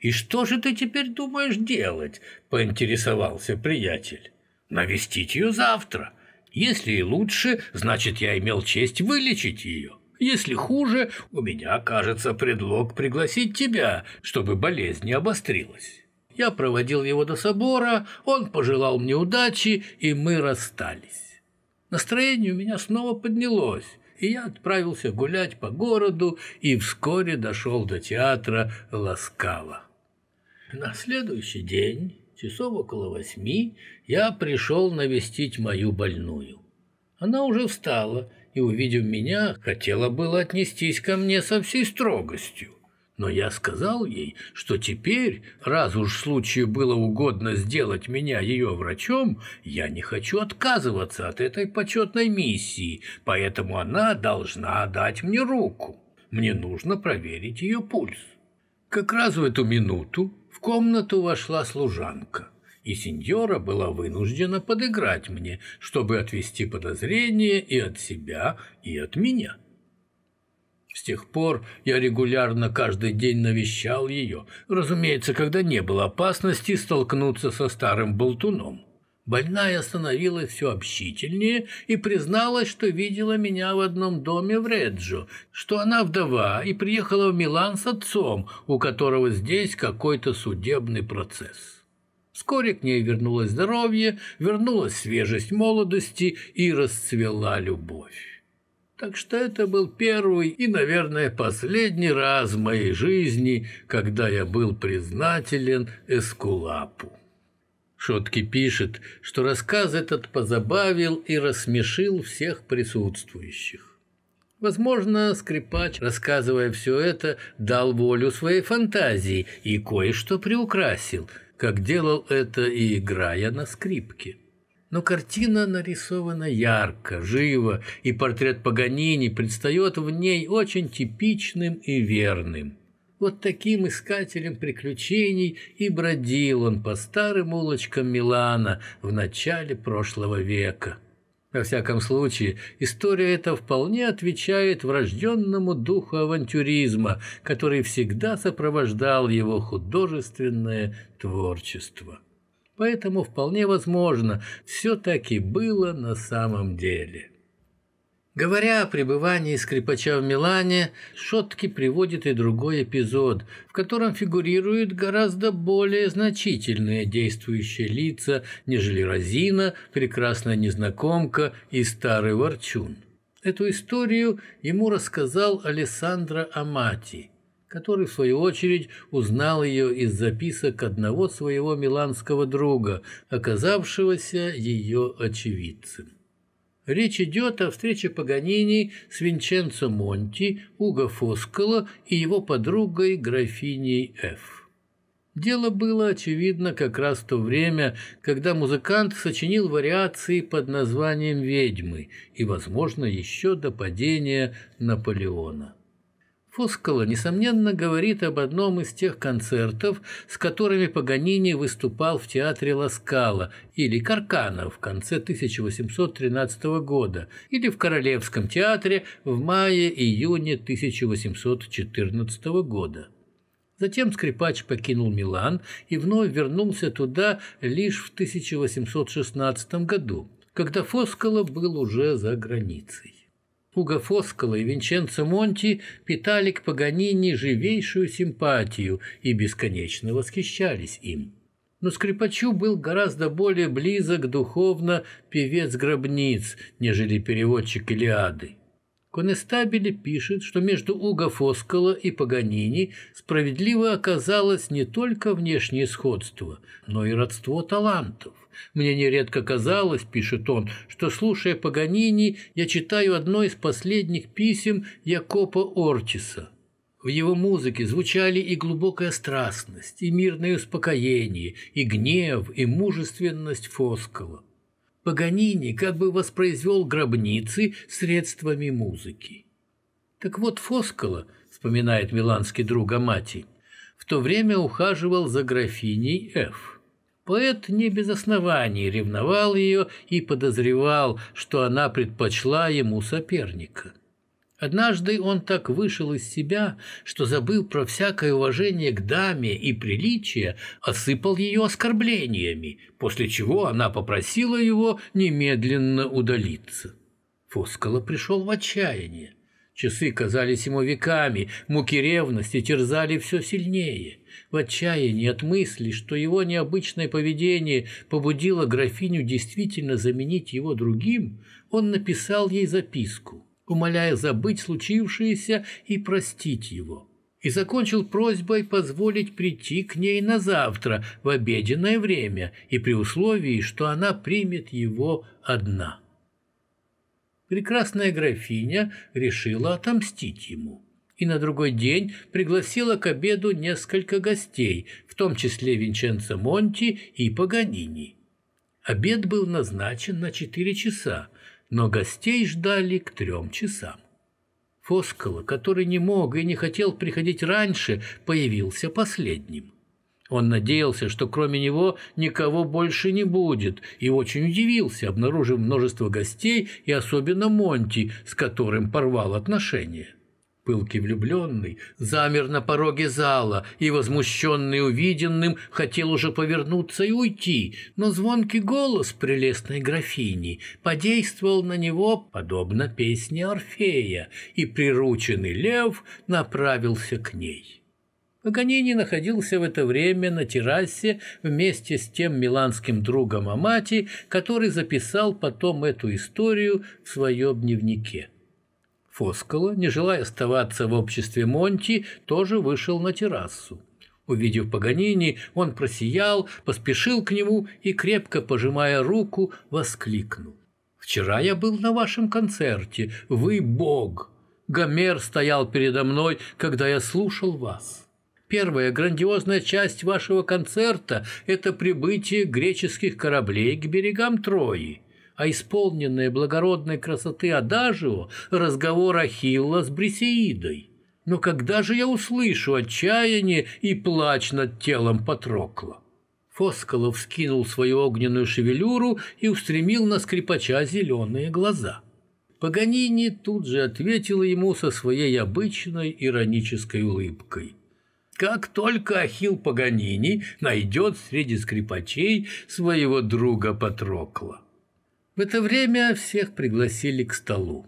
«И что же ты теперь думаешь делать?» – поинтересовался приятель. «Навестить ее завтра. Если и лучше, значит, я имел честь вылечить ее. Если хуже, у меня окажется предлог пригласить тебя, чтобы болезнь не обострилась». Я проводил его до собора, он пожелал мне удачи, и мы расстались. Настроение у меня снова поднялось, и я отправился гулять по городу и вскоре дошел до театра Ласкала. На следующий день, часов около восьми, я пришел навестить мою больную. Она уже встала и, увидев меня, хотела было отнестись ко мне со всей строгостью. Но я сказал ей, что теперь, раз уж случаю было угодно сделать меня ее врачом, я не хочу отказываться от этой почетной миссии, поэтому она должна дать мне руку. Мне нужно проверить ее пульс. Как раз в эту минуту комнату вошла служанка, и сеньора была вынуждена подыграть мне, чтобы отвести подозрение и от себя, и от меня. С тех пор я регулярно каждый день навещал ее, разумеется, когда не было опасности столкнуться со старым болтуном. Больная становилась все общительнее и призналась, что видела меня в одном доме в Реджо, что она вдова и приехала в Милан с отцом, у которого здесь какой-то судебный процесс. Вскоре к ней вернулось здоровье, вернулась свежесть молодости и расцвела любовь. Так что это был первый и, наверное, последний раз в моей жизни, когда я был признателен Эскулапу. Шотки пишет, что рассказ этот позабавил и рассмешил всех присутствующих. Возможно, скрипач, рассказывая все это, дал волю своей фантазии и кое-что приукрасил, как делал это и играя на скрипке. Но картина нарисована ярко, живо, и портрет Паганини предстает в ней очень типичным и верным. Вот таким искателем приключений и бродил он по старым улочкам Милана в начале прошлого века. Во всяком случае, история эта вполне отвечает врожденному духу авантюризма, который всегда сопровождал его художественное творчество. Поэтому вполне возможно, все таки было на самом деле. Говоря о пребывании скрипача в Милане, Шотки приводит и другой эпизод, в котором фигурируют гораздо более значительные действующие лица, нежели Розина, прекрасная незнакомка и старый ворчун. Эту историю ему рассказал Алессандро Амати, который, в свою очередь, узнал ее из записок одного своего миланского друга, оказавшегося ее очевидцем. Речь идет о встрече Паганини с Винченцо Монти, Уго Фоскало и его подругой графиней Ф. Дело было, очевидно, как раз в то время, когда музыкант сочинил вариации под названием «Ведьмы» и, возможно, еще до падения Наполеона. Фоскало, несомненно, говорит об одном из тех концертов, с которыми Паганини выступал в театре Ласкала или Каркана в конце 1813 года или в Королевском театре в мае-июне 1814 года. Затем скрипач покинул Милан и вновь вернулся туда лишь в 1816 году, когда Фоскало был уже за границей. Уго Фоскало и Винченцо Монти питали к Паганини живейшую симпатию и бесконечно восхищались им. Но скрипачу был гораздо более близок духовно певец гробниц, нежели переводчик Илиады. Конестабеле пишет, что между Уго Фоскало и Паганини справедливо оказалось не только внешнее сходство, но и родство талантов. Мне нередко казалось, пишет он, что, слушая Паганини, я читаю одно из последних писем Якопа Ортиса. В его музыке звучали и глубокая страстность, и мирное успокоение, и гнев, и мужественность Фоскала. Паганини как бы воспроизвел гробницы средствами музыки. Так вот, Фоскала, вспоминает миланский друг Амати, в то время ухаживал за графиней Ф. Поэт не без оснований ревновал ее и подозревал, что она предпочла ему соперника. Однажды он так вышел из себя, что забыл про всякое уважение к даме и приличие, осыпал ее оскорблениями, после чего она попросила его немедленно удалиться. Фоскало пришел в отчаяние. Часы казались ему веками, муки ревности терзали все сильнее. В отчаянии от мысли, что его необычное поведение побудило графиню действительно заменить его другим, он написал ей записку, умоляя забыть случившееся и простить его. И закончил просьбой позволить прийти к ней на завтра в обеденное время и при условии, что она примет его одна прекрасная графиня решила отомстить ему и на другой день пригласила к обеду несколько гостей, в том числе Винченцо Монти и Паганини. Обед был назначен на четыре часа, но гостей ждали к трем часам. Фоскало, который не мог и не хотел приходить раньше, появился последним. Он надеялся, что кроме него никого больше не будет, и очень удивился, обнаружив множество гостей и особенно Монти, с которым порвал отношения. Пылкий влюбленный замер на пороге зала и, возмущенный увиденным, хотел уже повернуться и уйти, но звонкий голос прелестной графини подействовал на него, подобно песне Орфея, и прирученный лев направился к ней. Паганини находился в это время на террасе вместе с тем миланским другом Амати, который записал потом эту историю в своем дневнике. Фоскало, не желая оставаться в обществе Монти, тоже вышел на террасу. Увидев Паганини, он просиял, поспешил к нему и, крепко пожимая руку, воскликнул. «Вчера я был на вашем концерте. Вы Бог! Гомер стоял передо мной, когда я слушал вас». Первая грандиозная часть вашего концерта – это прибытие греческих кораблей к берегам Трои, а исполненная благородной красоты Адажио – разговор Ахилла с Брисеидой. Но когда же я услышу отчаяние и плач над телом Патрокла? Фоскалов скинул свою огненную шевелюру и устремил на скрипача зеленые глаза. Паганини тут же ответила ему со своей обычной иронической улыбкой как только Ахил Паганини найдет среди скрипачей своего друга Патрокла. В это время всех пригласили к столу.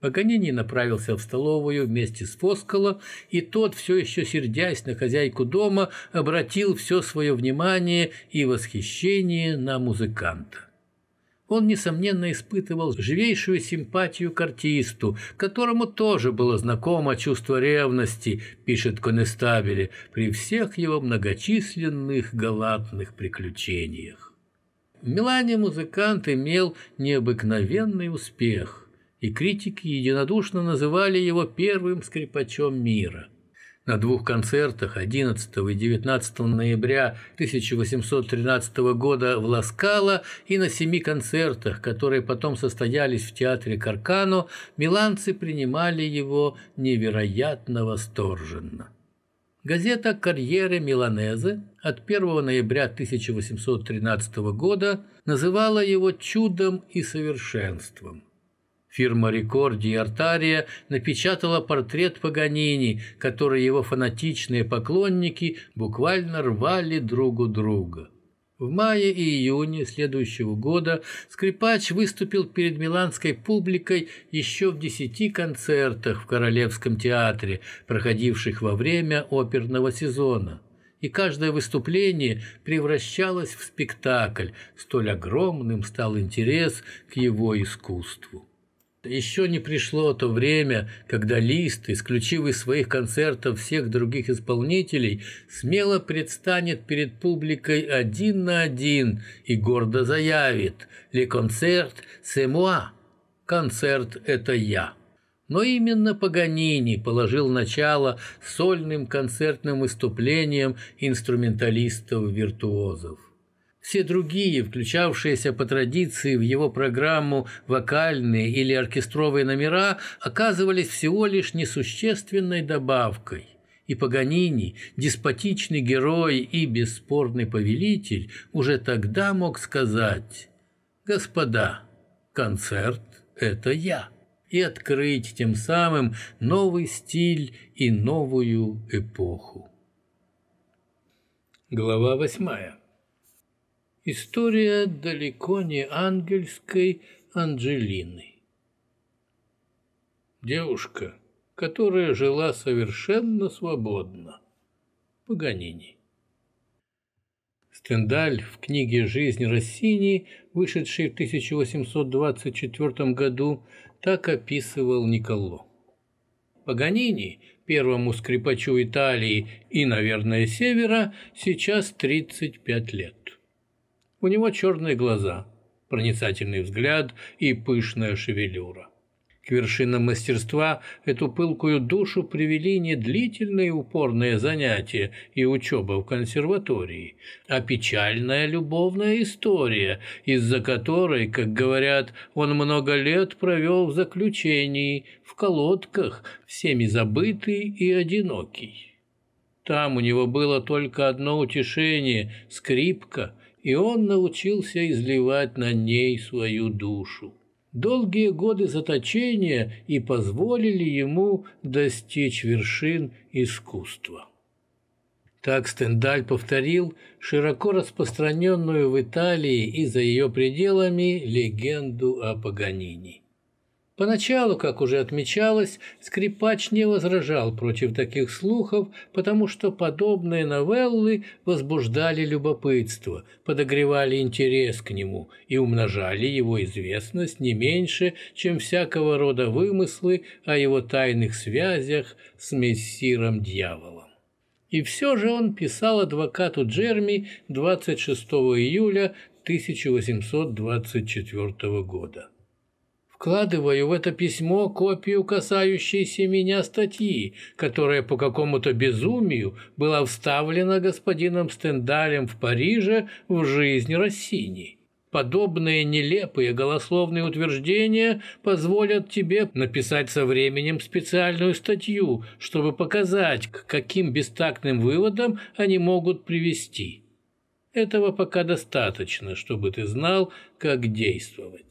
Паганини направился в столовую вместе с Фоскало, и тот, все еще сердясь на хозяйку дома, обратил все свое внимание и восхищение на музыканта. Он, несомненно, испытывал живейшую симпатию к артисту, которому тоже было знакомо чувство ревности, пишет Конестабеле, при всех его многочисленных галатных приключениях. Милане музыкант имел необыкновенный успех, и критики единодушно называли его первым скрипачом мира. На двух концертах 11 и 19 ноября 1813 года в Ласкало и на семи концертах, которые потом состоялись в театре Каркано, миланцы принимали его невероятно восторженно. Газета «Карьеры Миланезе» от 1 ноября 1813 года называла его «чудом и совершенством». Фирма Рекорди и Артария напечатала портрет Паганини, который его фанатичные поклонники буквально рвали друг у друга. В мае и июне следующего года скрипач выступил перед миланской публикой еще в десяти концертах в Королевском театре, проходивших во время оперного сезона. И каждое выступление превращалось в спектакль, столь огромным стал интерес к его искусству. Еще не пришло то время, когда Лист, исключив из своих концертов всех других исполнителей, смело предстанет перед публикой один на один и гордо заявит «Le concert, c'est moi» – «Концерт – это я». Но именно Паганини положил начало сольным концертным выступлениям инструменталистов-виртуозов. Все другие, включавшиеся по традиции в его программу вокальные или оркестровые номера, оказывались всего лишь несущественной добавкой. И Паганини, деспотичный герой и бесспорный повелитель, уже тогда мог сказать «Господа, концерт – это я» и открыть тем самым новый стиль и новую эпоху. Глава восьмая. История далеко не ангельской Анджелины. Девушка, которая жила совершенно свободно. Паганини. Стендаль в книге «Жизнь Россини», вышедшей в 1824 году, так описывал Николо. Паганини, первому скрипачу Италии и, наверное, Севера, сейчас 35 лет. У него черные глаза, проницательный взгляд и пышная шевелюра. К вершинам мастерства эту пылкую душу привели не длительные упорные занятия и учеба в консерватории, а печальная любовная история, из-за которой, как говорят, он много лет провел в заключении, в колодках, всеми забытый и одинокий. Там у него было только одно утешение – скрипка – и он научился изливать на ней свою душу. Долгие годы заточения и позволили ему достичь вершин искусства. Так Стендаль повторил широко распространенную в Италии и за ее пределами легенду о Паганини. Поначалу, как уже отмечалось, скрипач не возражал против таких слухов, потому что подобные новеллы возбуждали любопытство, подогревали интерес к нему и умножали его известность не меньше, чем всякого рода вымыслы о его тайных связях с мессиром-дьяволом. И все же он писал адвокату Джерми 26 июля 1824 года. Вкладываю в это письмо копию касающейся меня статьи, которая по какому-то безумию была вставлена господином Стендалем в Париже в жизнь Россини. Подобные нелепые голословные утверждения позволят тебе написать со временем специальную статью, чтобы показать, к каким бестактным выводам они могут привести. Этого пока достаточно, чтобы ты знал, как действовать.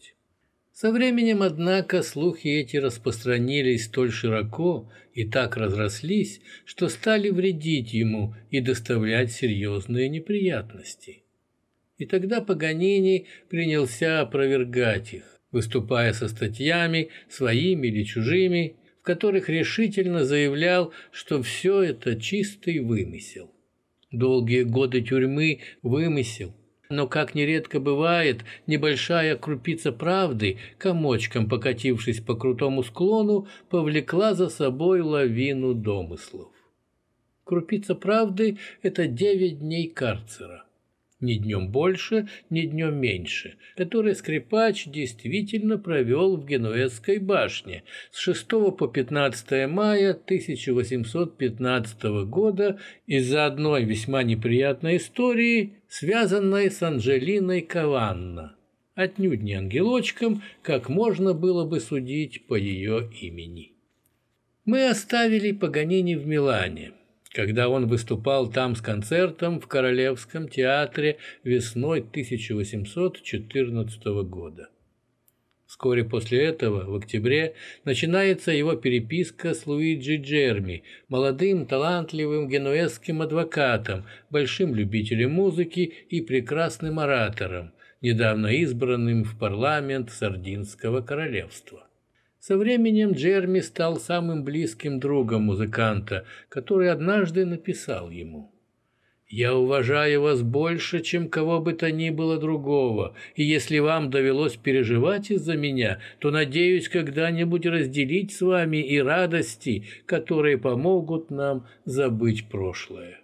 Со временем, однако, слухи эти распространились столь широко и так разрослись, что стали вредить ему и доставлять серьезные неприятности. И тогда Паганини принялся опровергать их, выступая со статьями, своими или чужими, в которых решительно заявлял, что все это чистый вымысел. Долгие годы тюрьмы – вымысел – но, как нередко бывает, небольшая крупица правды, комочком покатившись по крутому склону, повлекла за собой лавину домыслов. Крупица правды – это девять дней карцера. Ни днем больше, ни днем меньше, который скрипач действительно провел в Генуэзской башне с 6 по 15 мая 1815 года из-за одной весьма неприятной истории, связанной с Анжелиной Каванна, отнюдь не ангелочком, как можно было бы судить по ее имени. Мы оставили Паганини в Милане – когда он выступал там с концертом в Королевском театре весной 1814 года. Вскоре после этого, в октябре, начинается его переписка с Луиджи Джерми, молодым, талантливым генуэзским адвокатом, большим любителем музыки и прекрасным оратором, недавно избранным в парламент Сардинского королевства. Со временем Джерми стал самым близким другом музыканта, который однажды написал ему «Я уважаю вас больше, чем кого бы то ни было другого, и если вам довелось переживать из-за меня, то надеюсь когда-нибудь разделить с вами и радости, которые помогут нам забыть прошлое».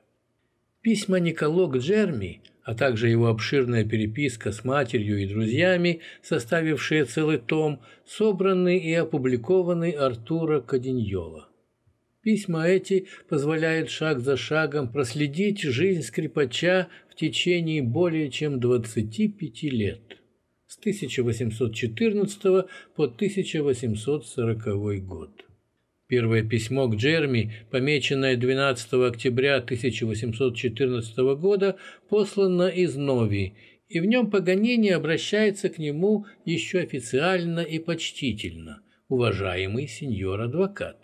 Письма Николо к Джерми а также его обширная переписка с матерью и друзьями, составившие целый том, собраны и опубликованы Артура Каденьола. Письма эти позволяют шаг за шагом проследить жизнь скрипача в течение более чем 25 лет, с 1814 по 1840 год. Первое письмо к Джерми, помеченное 12 октября 1814 года, послано из Нови, и в нем Паганини обращается к нему еще официально и почтительно, уважаемый сеньор-адвокат.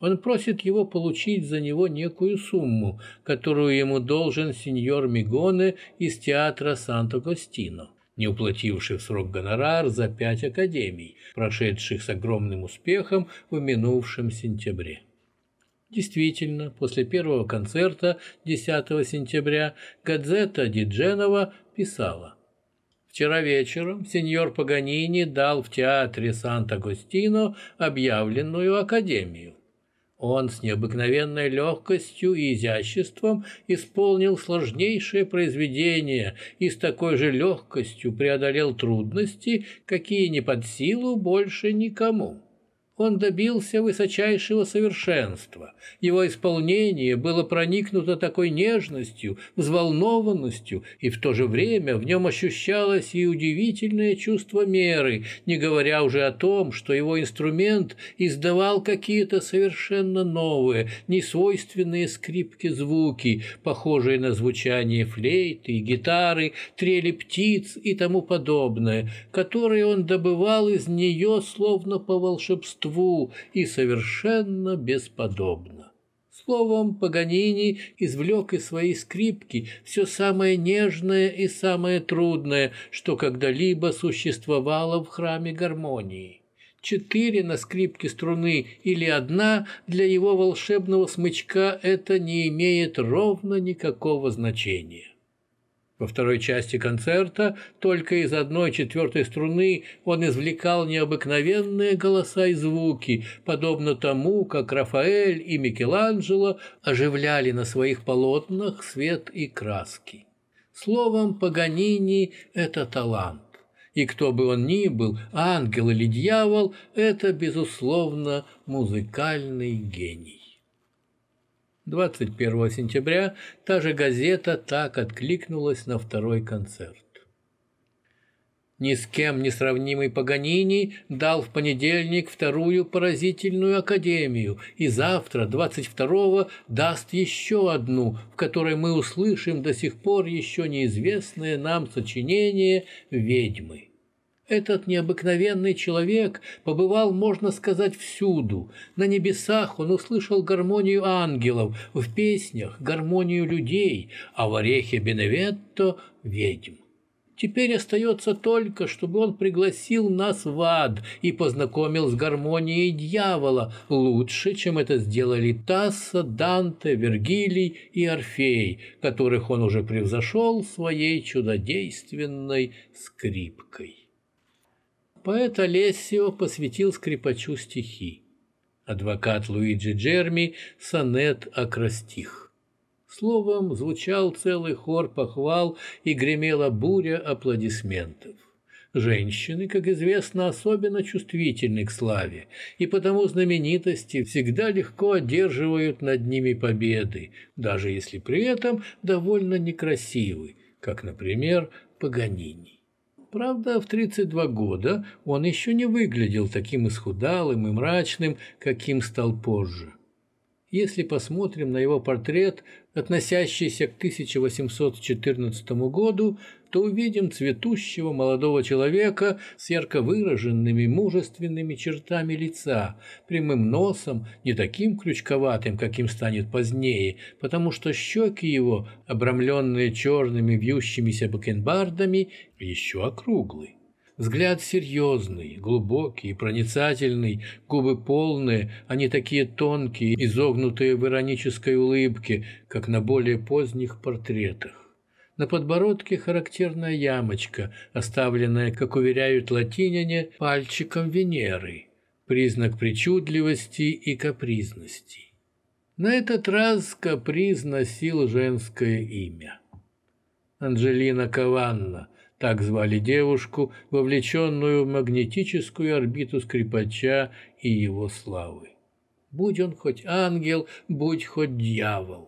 Он просит его получить за него некую сумму, которую ему должен сеньор Мигоне из театра Санто-Гостино не уплативший в срок гонорар за пять академий, прошедших с огромным успехом в минувшем сентябре. Действительно, после первого концерта 10 сентября газета Дидженова писала Вчера вечером сеньор Паганини дал в театре Санта-Гостино объявленную академию. Он с необыкновенной легкостью и изяществом исполнил сложнейшее произведение и с такой же легкостью преодолел трудности, какие не под силу больше никому он добился высочайшего совершенства. Его исполнение было проникнуто такой нежностью, взволнованностью, и в то же время в нем ощущалось и удивительное чувство меры, не говоря уже о том, что его инструмент издавал какие-то совершенно новые, несвойственные скрипке звуки, похожие на звучание флейты, гитары, трели птиц и тому подобное, которые он добывал из нее словно по волшебству божеству и совершенно бесподобно. Словом, Паганини извлек из своей скрипки все самое нежное и самое трудное, что когда-либо существовало в храме гармонии. Четыре на скрипке струны или одна для его волшебного смычка это не имеет ровно никакого значения. Во второй части концерта только из одной четвертой струны он извлекал необыкновенные голоса и звуки, подобно тому, как Рафаэль и Микеланджело оживляли на своих полотнах свет и краски. Словом, Паганини – это талант. И кто бы он ни был, ангел или дьявол – это, безусловно, музыкальный гений. 21 сентября та же газета так откликнулась на второй концерт. Ни с кем не сравнимый Паганини дал в понедельник вторую поразительную академию, и завтра, 22-го, даст еще одну, в которой мы услышим до сих пор еще неизвестное нам сочинение «Ведьмы». Этот необыкновенный человек побывал, можно сказать, всюду. На небесах он услышал гармонию ангелов, в песнях – гармонию людей, а в орехе Беневетто – ведьм. Теперь остается только, чтобы он пригласил нас в ад и познакомил с гармонией дьявола лучше, чем это сделали Тасса, Данте, Вергилий и Орфей, которых он уже превзошел своей чудодейственной скрипкой. Поэт Олесио посвятил скрипачу стихи. Адвокат Луиджи Джерми – сонет «Акростих». Словом, звучал целый хор похвал и гремела буря аплодисментов. Женщины, как известно, особенно чувствительны к славе, и потому знаменитости всегда легко одерживают над ними победы, даже если при этом довольно некрасивы, как, например, Паганини. Правда, в 32 года он еще не выглядел таким исхудалым и мрачным, каким стал позже. Если посмотрим на его портрет, относящийся к 1814 году, то увидим цветущего молодого человека с ярко выраженными мужественными чертами лица, прямым носом, не таким крючковатым, каким станет позднее, потому что щеки его, обрамленные черными вьющимися бакенбардами, еще округлые. Взгляд серьезный, глубокий, проницательный, губы полные, они такие тонкие, изогнутые в иронической улыбке, как на более поздних портретах. На подбородке характерная ямочка, оставленная, как уверяют латиняне, пальчиком Венеры, признак причудливости и капризности. На этот раз каприз носил женское имя. Анджелина Каванна – так звали девушку, вовлеченную в магнетическую орбиту скрипача и его славы. Будь он хоть ангел, будь хоть дьявол.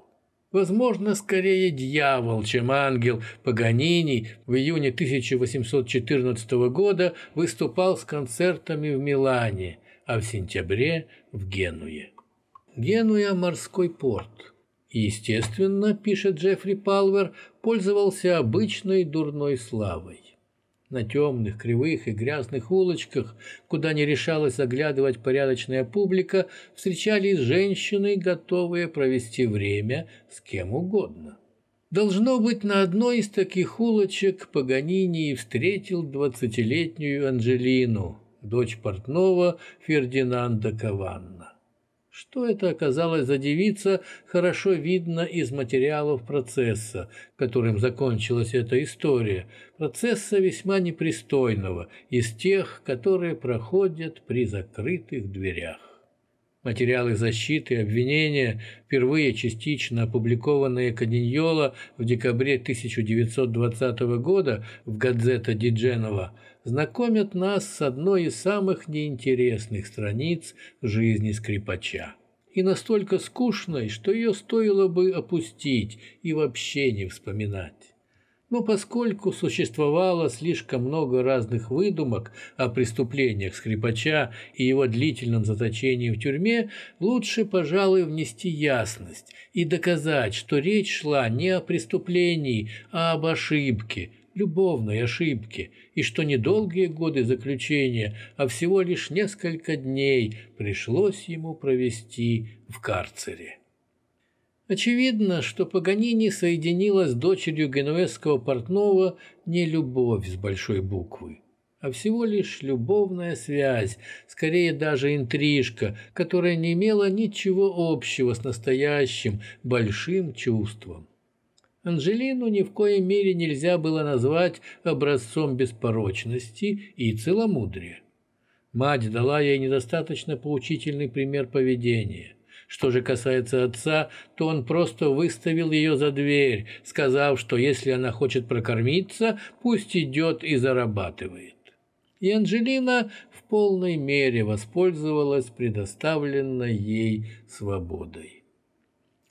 Возможно, скорее дьявол, чем ангел. Паганини в июне 1814 года выступал с концертами в Милане, а в сентябре в Генуе. Генуя – морской порт. Естественно, пишет Джеффри Палвер, пользовался обычной дурной славой. На темных, кривых и грязных улочках, куда не решалась заглядывать порядочная публика, встречались женщины, готовые провести время с кем угодно. Должно быть, на одной из таких улочек Паганини встретил двадцатилетнюю Анжелину, дочь портного Фердинанда Каванна. Что это оказалось за девица, хорошо видно из материалов процесса, которым закончилась эта история. Процесса весьма непристойного, из тех, которые проходят при закрытых дверях. Материалы защиты и обвинения, впервые частично опубликованные Каденьола в декабре 1920 года в «Гадзета Дидженова», знакомят нас с одной из самых неинтересных страниц жизни скрипача. И настолько скучной, что ее стоило бы опустить и вообще не вспоминать. Но поскольку существовало слишком много разных выдумок о преступлениях скрипача и его длительном заточении в тюрьме, лучше, пожалуй, внести ясность и доказать, что речь шла не о преступлении, а об ошибке, любовной ошибке, и что недолгие годы заключения, а всего лишь несколько дней пришлось ему провести в карцере. Очевидно, что Паганини соединила с дочерью генуэзского портного не любовь с большой буквы, а всего лишь любовная связь, скорее даже интрижка, которая не имела ничего общего с настоящим большим чувством. Анжелину ни в коей мере нельзя было назвать образцом беспорочности и целомудрия. Мать дала ей недостаточно поучительный пример поведения. Что же касается отца, то он просто выставил ее за дверь, сказав, что если она хочет прокормиться, пусть идет и зарабатывает. И Анжелина в полной мере воспользовалась предоставленной ей свободой.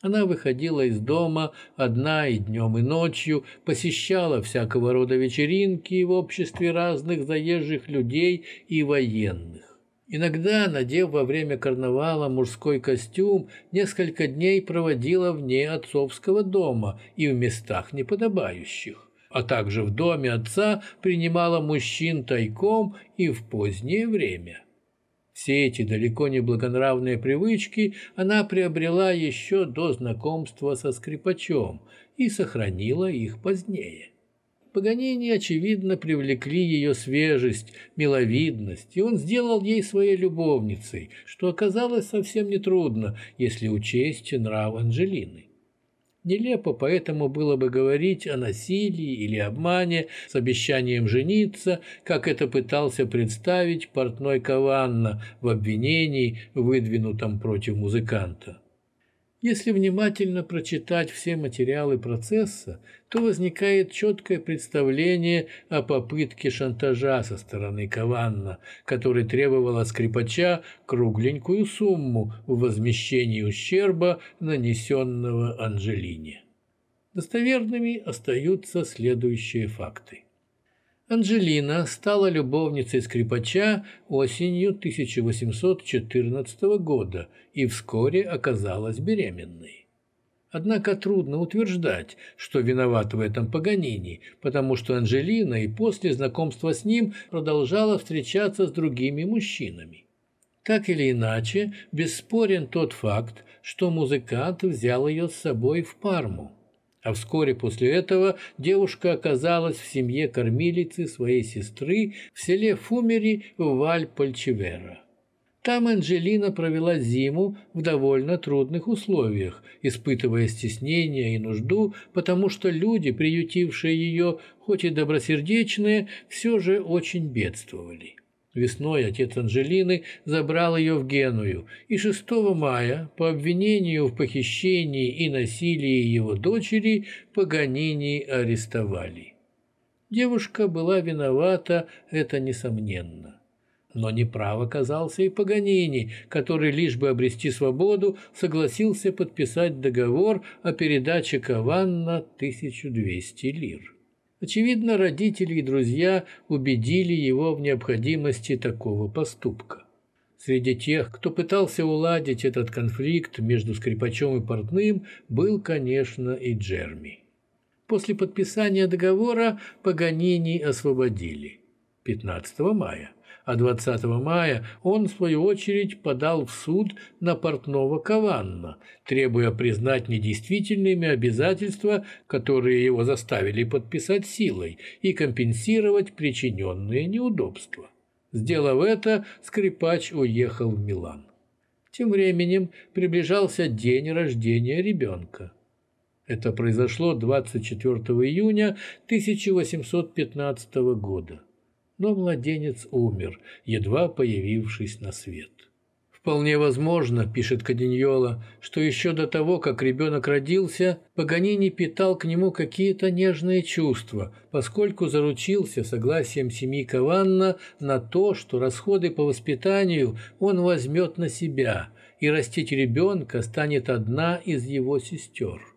Она выходила из дома одна и днем, и ночью, посещала всякого рода вечеринки в обществе разных заезжих людей и военных. Иногда, надев во время карнавала мужской костюм, несколько дней проводила вне отцовского дома и в местах неподобающих а также в доме отца принимала мужчин тайком и в позднее время. Все эти далеко не благонравные привычки она приобрела еще до знакомства со скрипачом и сохранила их позднее. Паганини, очевидно, привлекли ее свежесть, миловидность, и он сделал ей своей любовницей, что оказалось совсем нетрудно, если учесть нрав Анжелины. Нелепо поэтому было бы говорить о насилии или обмане с обещанием жениться, как это пытался представить портной Каванна в обвинении, выдвинутом против музыканта. Если внимательно прочитать все материалы процесса, то возникает четкое представление о попытке шантажа со стороны Каванна, который требовал от скрипача кругленькую сумму в возмещении ущерба, нанесенного Анжелине. Достоверными остаются следующие факты. Анжелина стала любовницей скрипача осенью 1814 года и вскоре оказалась беременной. Однако трудно утверждать, что виноват в этом Паганини, потому что Анжелина и после знакомства с ним продолжала встречаться с другими мужчинами. Так или иначе, бесспорен тот факт, что музыкант взял ее с собой в Парму. А вскоре после этого девушка оказалась в семье кормилицы своей сестры в селе Фумери в Валь-Пальчевера. Там Анжелина провела зиму в довольно трудных условиях, испытывая стеснение и нужду, потому что люди, приютившие ее, хоть и добросердечные, все же очень бедствовали. Весной отец Анжелины забрал ее в Геную, и 6 мая по обвинению в похищении и насилии его дочери Паганини арестовали. Девушка была виновата, это несомненно. Но неправ оказался и Паганини, который, лишь бы обрести свободу, согласился подписать договор о передаче Каванна 1200 лир. Очевидно, родители и друзья убедили его в необходимости такого поступка. Среди тех, кто пытался уладить этот конфликт между скрипачом и портным, был, конечно, и Джерми. После подписания договора Паганини освободили 15 мая а 20 мая он, в свою очередь, подал в суд на портного Каванна, требуя признать недействительными обязательства, которые его заставили подписать силой, и компенсировать причиненные неудобства. Сделав это, скрипач уехал в Милан. Тем временем приближался день рождения ребенка. Это произошло 24 июня 1815 года но младенец умер, едва появившись на свет. Вполне возможно, пишет Каденьола, что еще до того, как ребенок родился, Паганини питал к нему какие-то нежные чувства, поскольку заручился согласием семьи Каванна на то, что расходы по воспитанию он возьмет на себя, и растить ребенка станет одна из его сестер.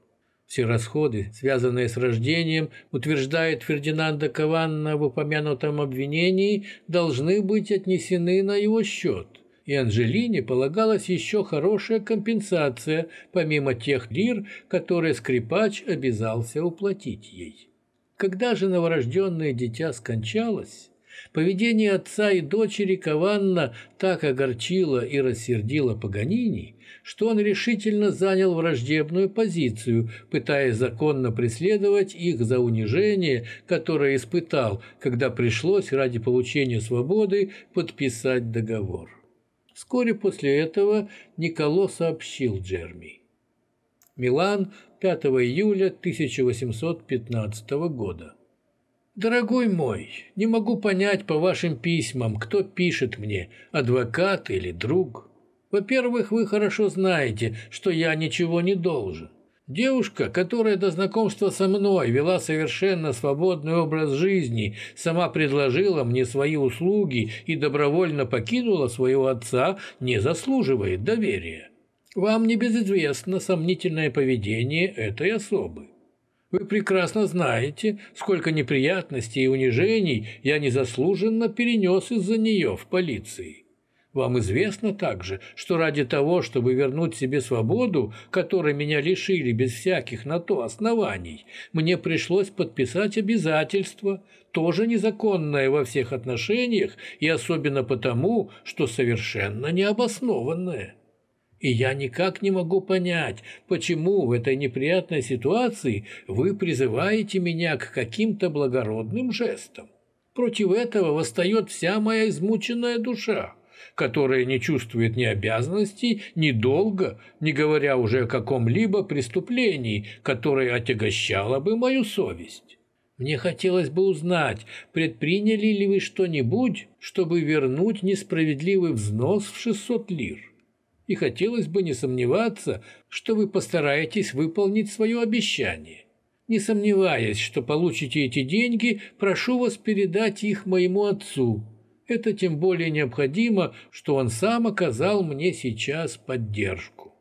Все расходы, связанные с рождением, утверждает Фердинанда Каванна в упомянутом обвинении, должны быть отнесены на его счет. И Анжелине полагалась еще хорошая компенсация, помимо тех лир, которые скрипач обязался уплатить ей. Когда же новорожденное дитя скончалось, Поведение отца и дочери Каванна так огорчило и рассердило Паганини, что он решительно занял враждебную позицию, пытаясь законно преследовать их за унижение, которое испытал, когда пришлось ради получения свободы подписать договор. Вскоре после этого Николо сообщил Джерми. Милан, 5 июля 1815 года. «Дорогой мой, не могу понять по вашим письмам, кто пишет мне, адвокат или друг. Во-первых, вы хорошо знаете, что я ничего не должен. Девушка, которая до знакомства со мной вела совершенно свободный образ жизни, сама предложила мне свои услуги и добровольно покинула своего отца, не заслуживает доверия. Вам не безызвестно сомнительное поведение этой особы. Вы прекрасно знаете, сколько неприятностей и унижений я незаслуженно перенес из-за нее в полиции. Вам известно также, что ради того, чтобы вернуть себе свободу, которой меня лишили без всяких на то оснований, мне пришлось подписать обязательство, тоже незаконное во всех отношениях и особенно потому, что совершенно необоснованное. И я никак не могу понять, почему в этой неприятной ситуации вы призываете меня к каким-то благородным жестам. Против этого восстает вся моя измученная душа, которая не чувствует ни обязанностей, ни долга, не говоря уже о каком-либо преступлении, которое отягощало бы мою совесть. Мне хотелось бы узнать, предприняли ли вы что-нибудь, чтобы вернуть несправедливый взнос в 600 лир. и хотелось бы не сомневаться, что вы постараетесь выполнить свое обещание. Не сомневаясь, что получите эти деньги, прошу вас передать их моему отцу. Это тем более необходимо, что он сам оказал мне сейчас поддержку.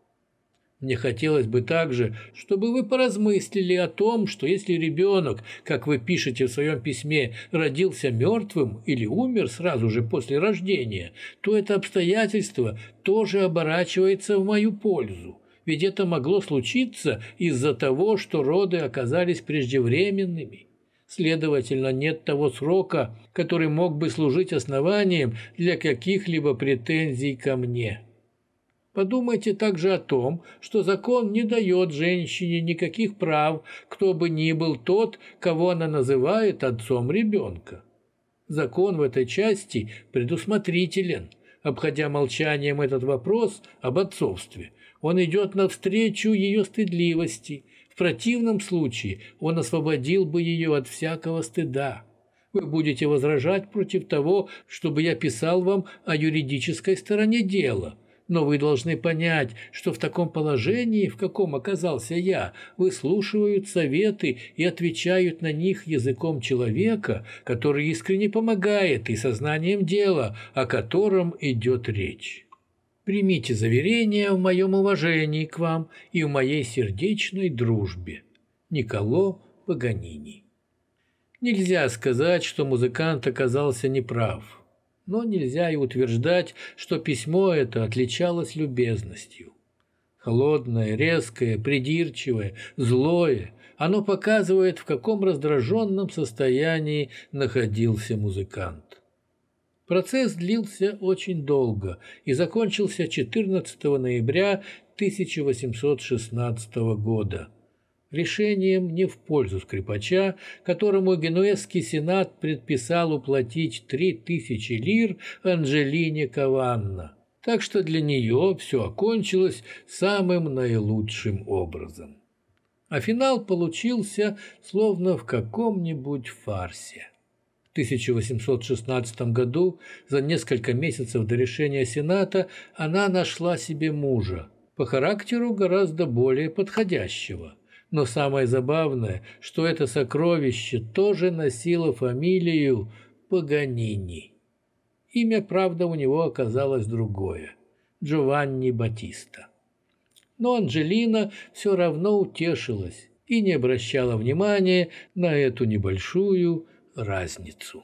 Мне хотелось бы также, чтобы вы поразмыслили о том, что если ребенок, как вы пишете в своем письме, родился мертвым или умер сразу же после рождения, то это обстоятельство тоже оборачивается в мою пользу. Ведь это могло случиться из-за того, что роды оказались преждевременными. Следовательно, нет того срока, который мог бы служить основанием для каких-либо претензий ко мне. Подумайте также о том, что закон не дает женщине никаких прав, кто бы ни был тот, кого она называет отцом ребенка. Закон в этой части предусмотрителен. Обходя молчанием этот вопрос об отцовстве, он идет навстречу ее стыдливости. В противном случае он освободил бы ее от всякого стыда. Вы будете возражать против того, чтобы я писал вам о юридической стороне дела – но вы должны понять, что в таком положении, в каком оказался я, выслушивают советы и отвечают на них языком человека, который искренне помогает и сознанием дела, о котором идет речь. Примите заверение в моем уважении к вам и в моей сердечной дружбе. Николо Паганини. Нельзя сказать, что музыкант оказался неправ но нельзя и утверждать, что письмо это отличалось любезностью. Холодное, резкое, придирчивое, злое, оно показывает, в каком раздраженном состоянии находился музыкант. Процесс длился очень долго и закончился 14 ноября 1816 года решением не в пользу скрипача, которому Генуэзский сенат предписал уплатить три тысячи лир Анжелине Каванна. Так что для нее все окончилось самым наилучшим образом. А финал получился словно в каком-нибудь фарсе. В 1816 году, за несколько месяцев до решения Сената, она нашла себе мужа, по характеру гораздо более подходящего – но самое забавное, что это сокровище тоже носило фамилию Паганини. Имя, правда, у него оказалось другое – Джованни Батиста. Но Анджелина все равно утешилась и не обращала внимания на эту небольшую разницу.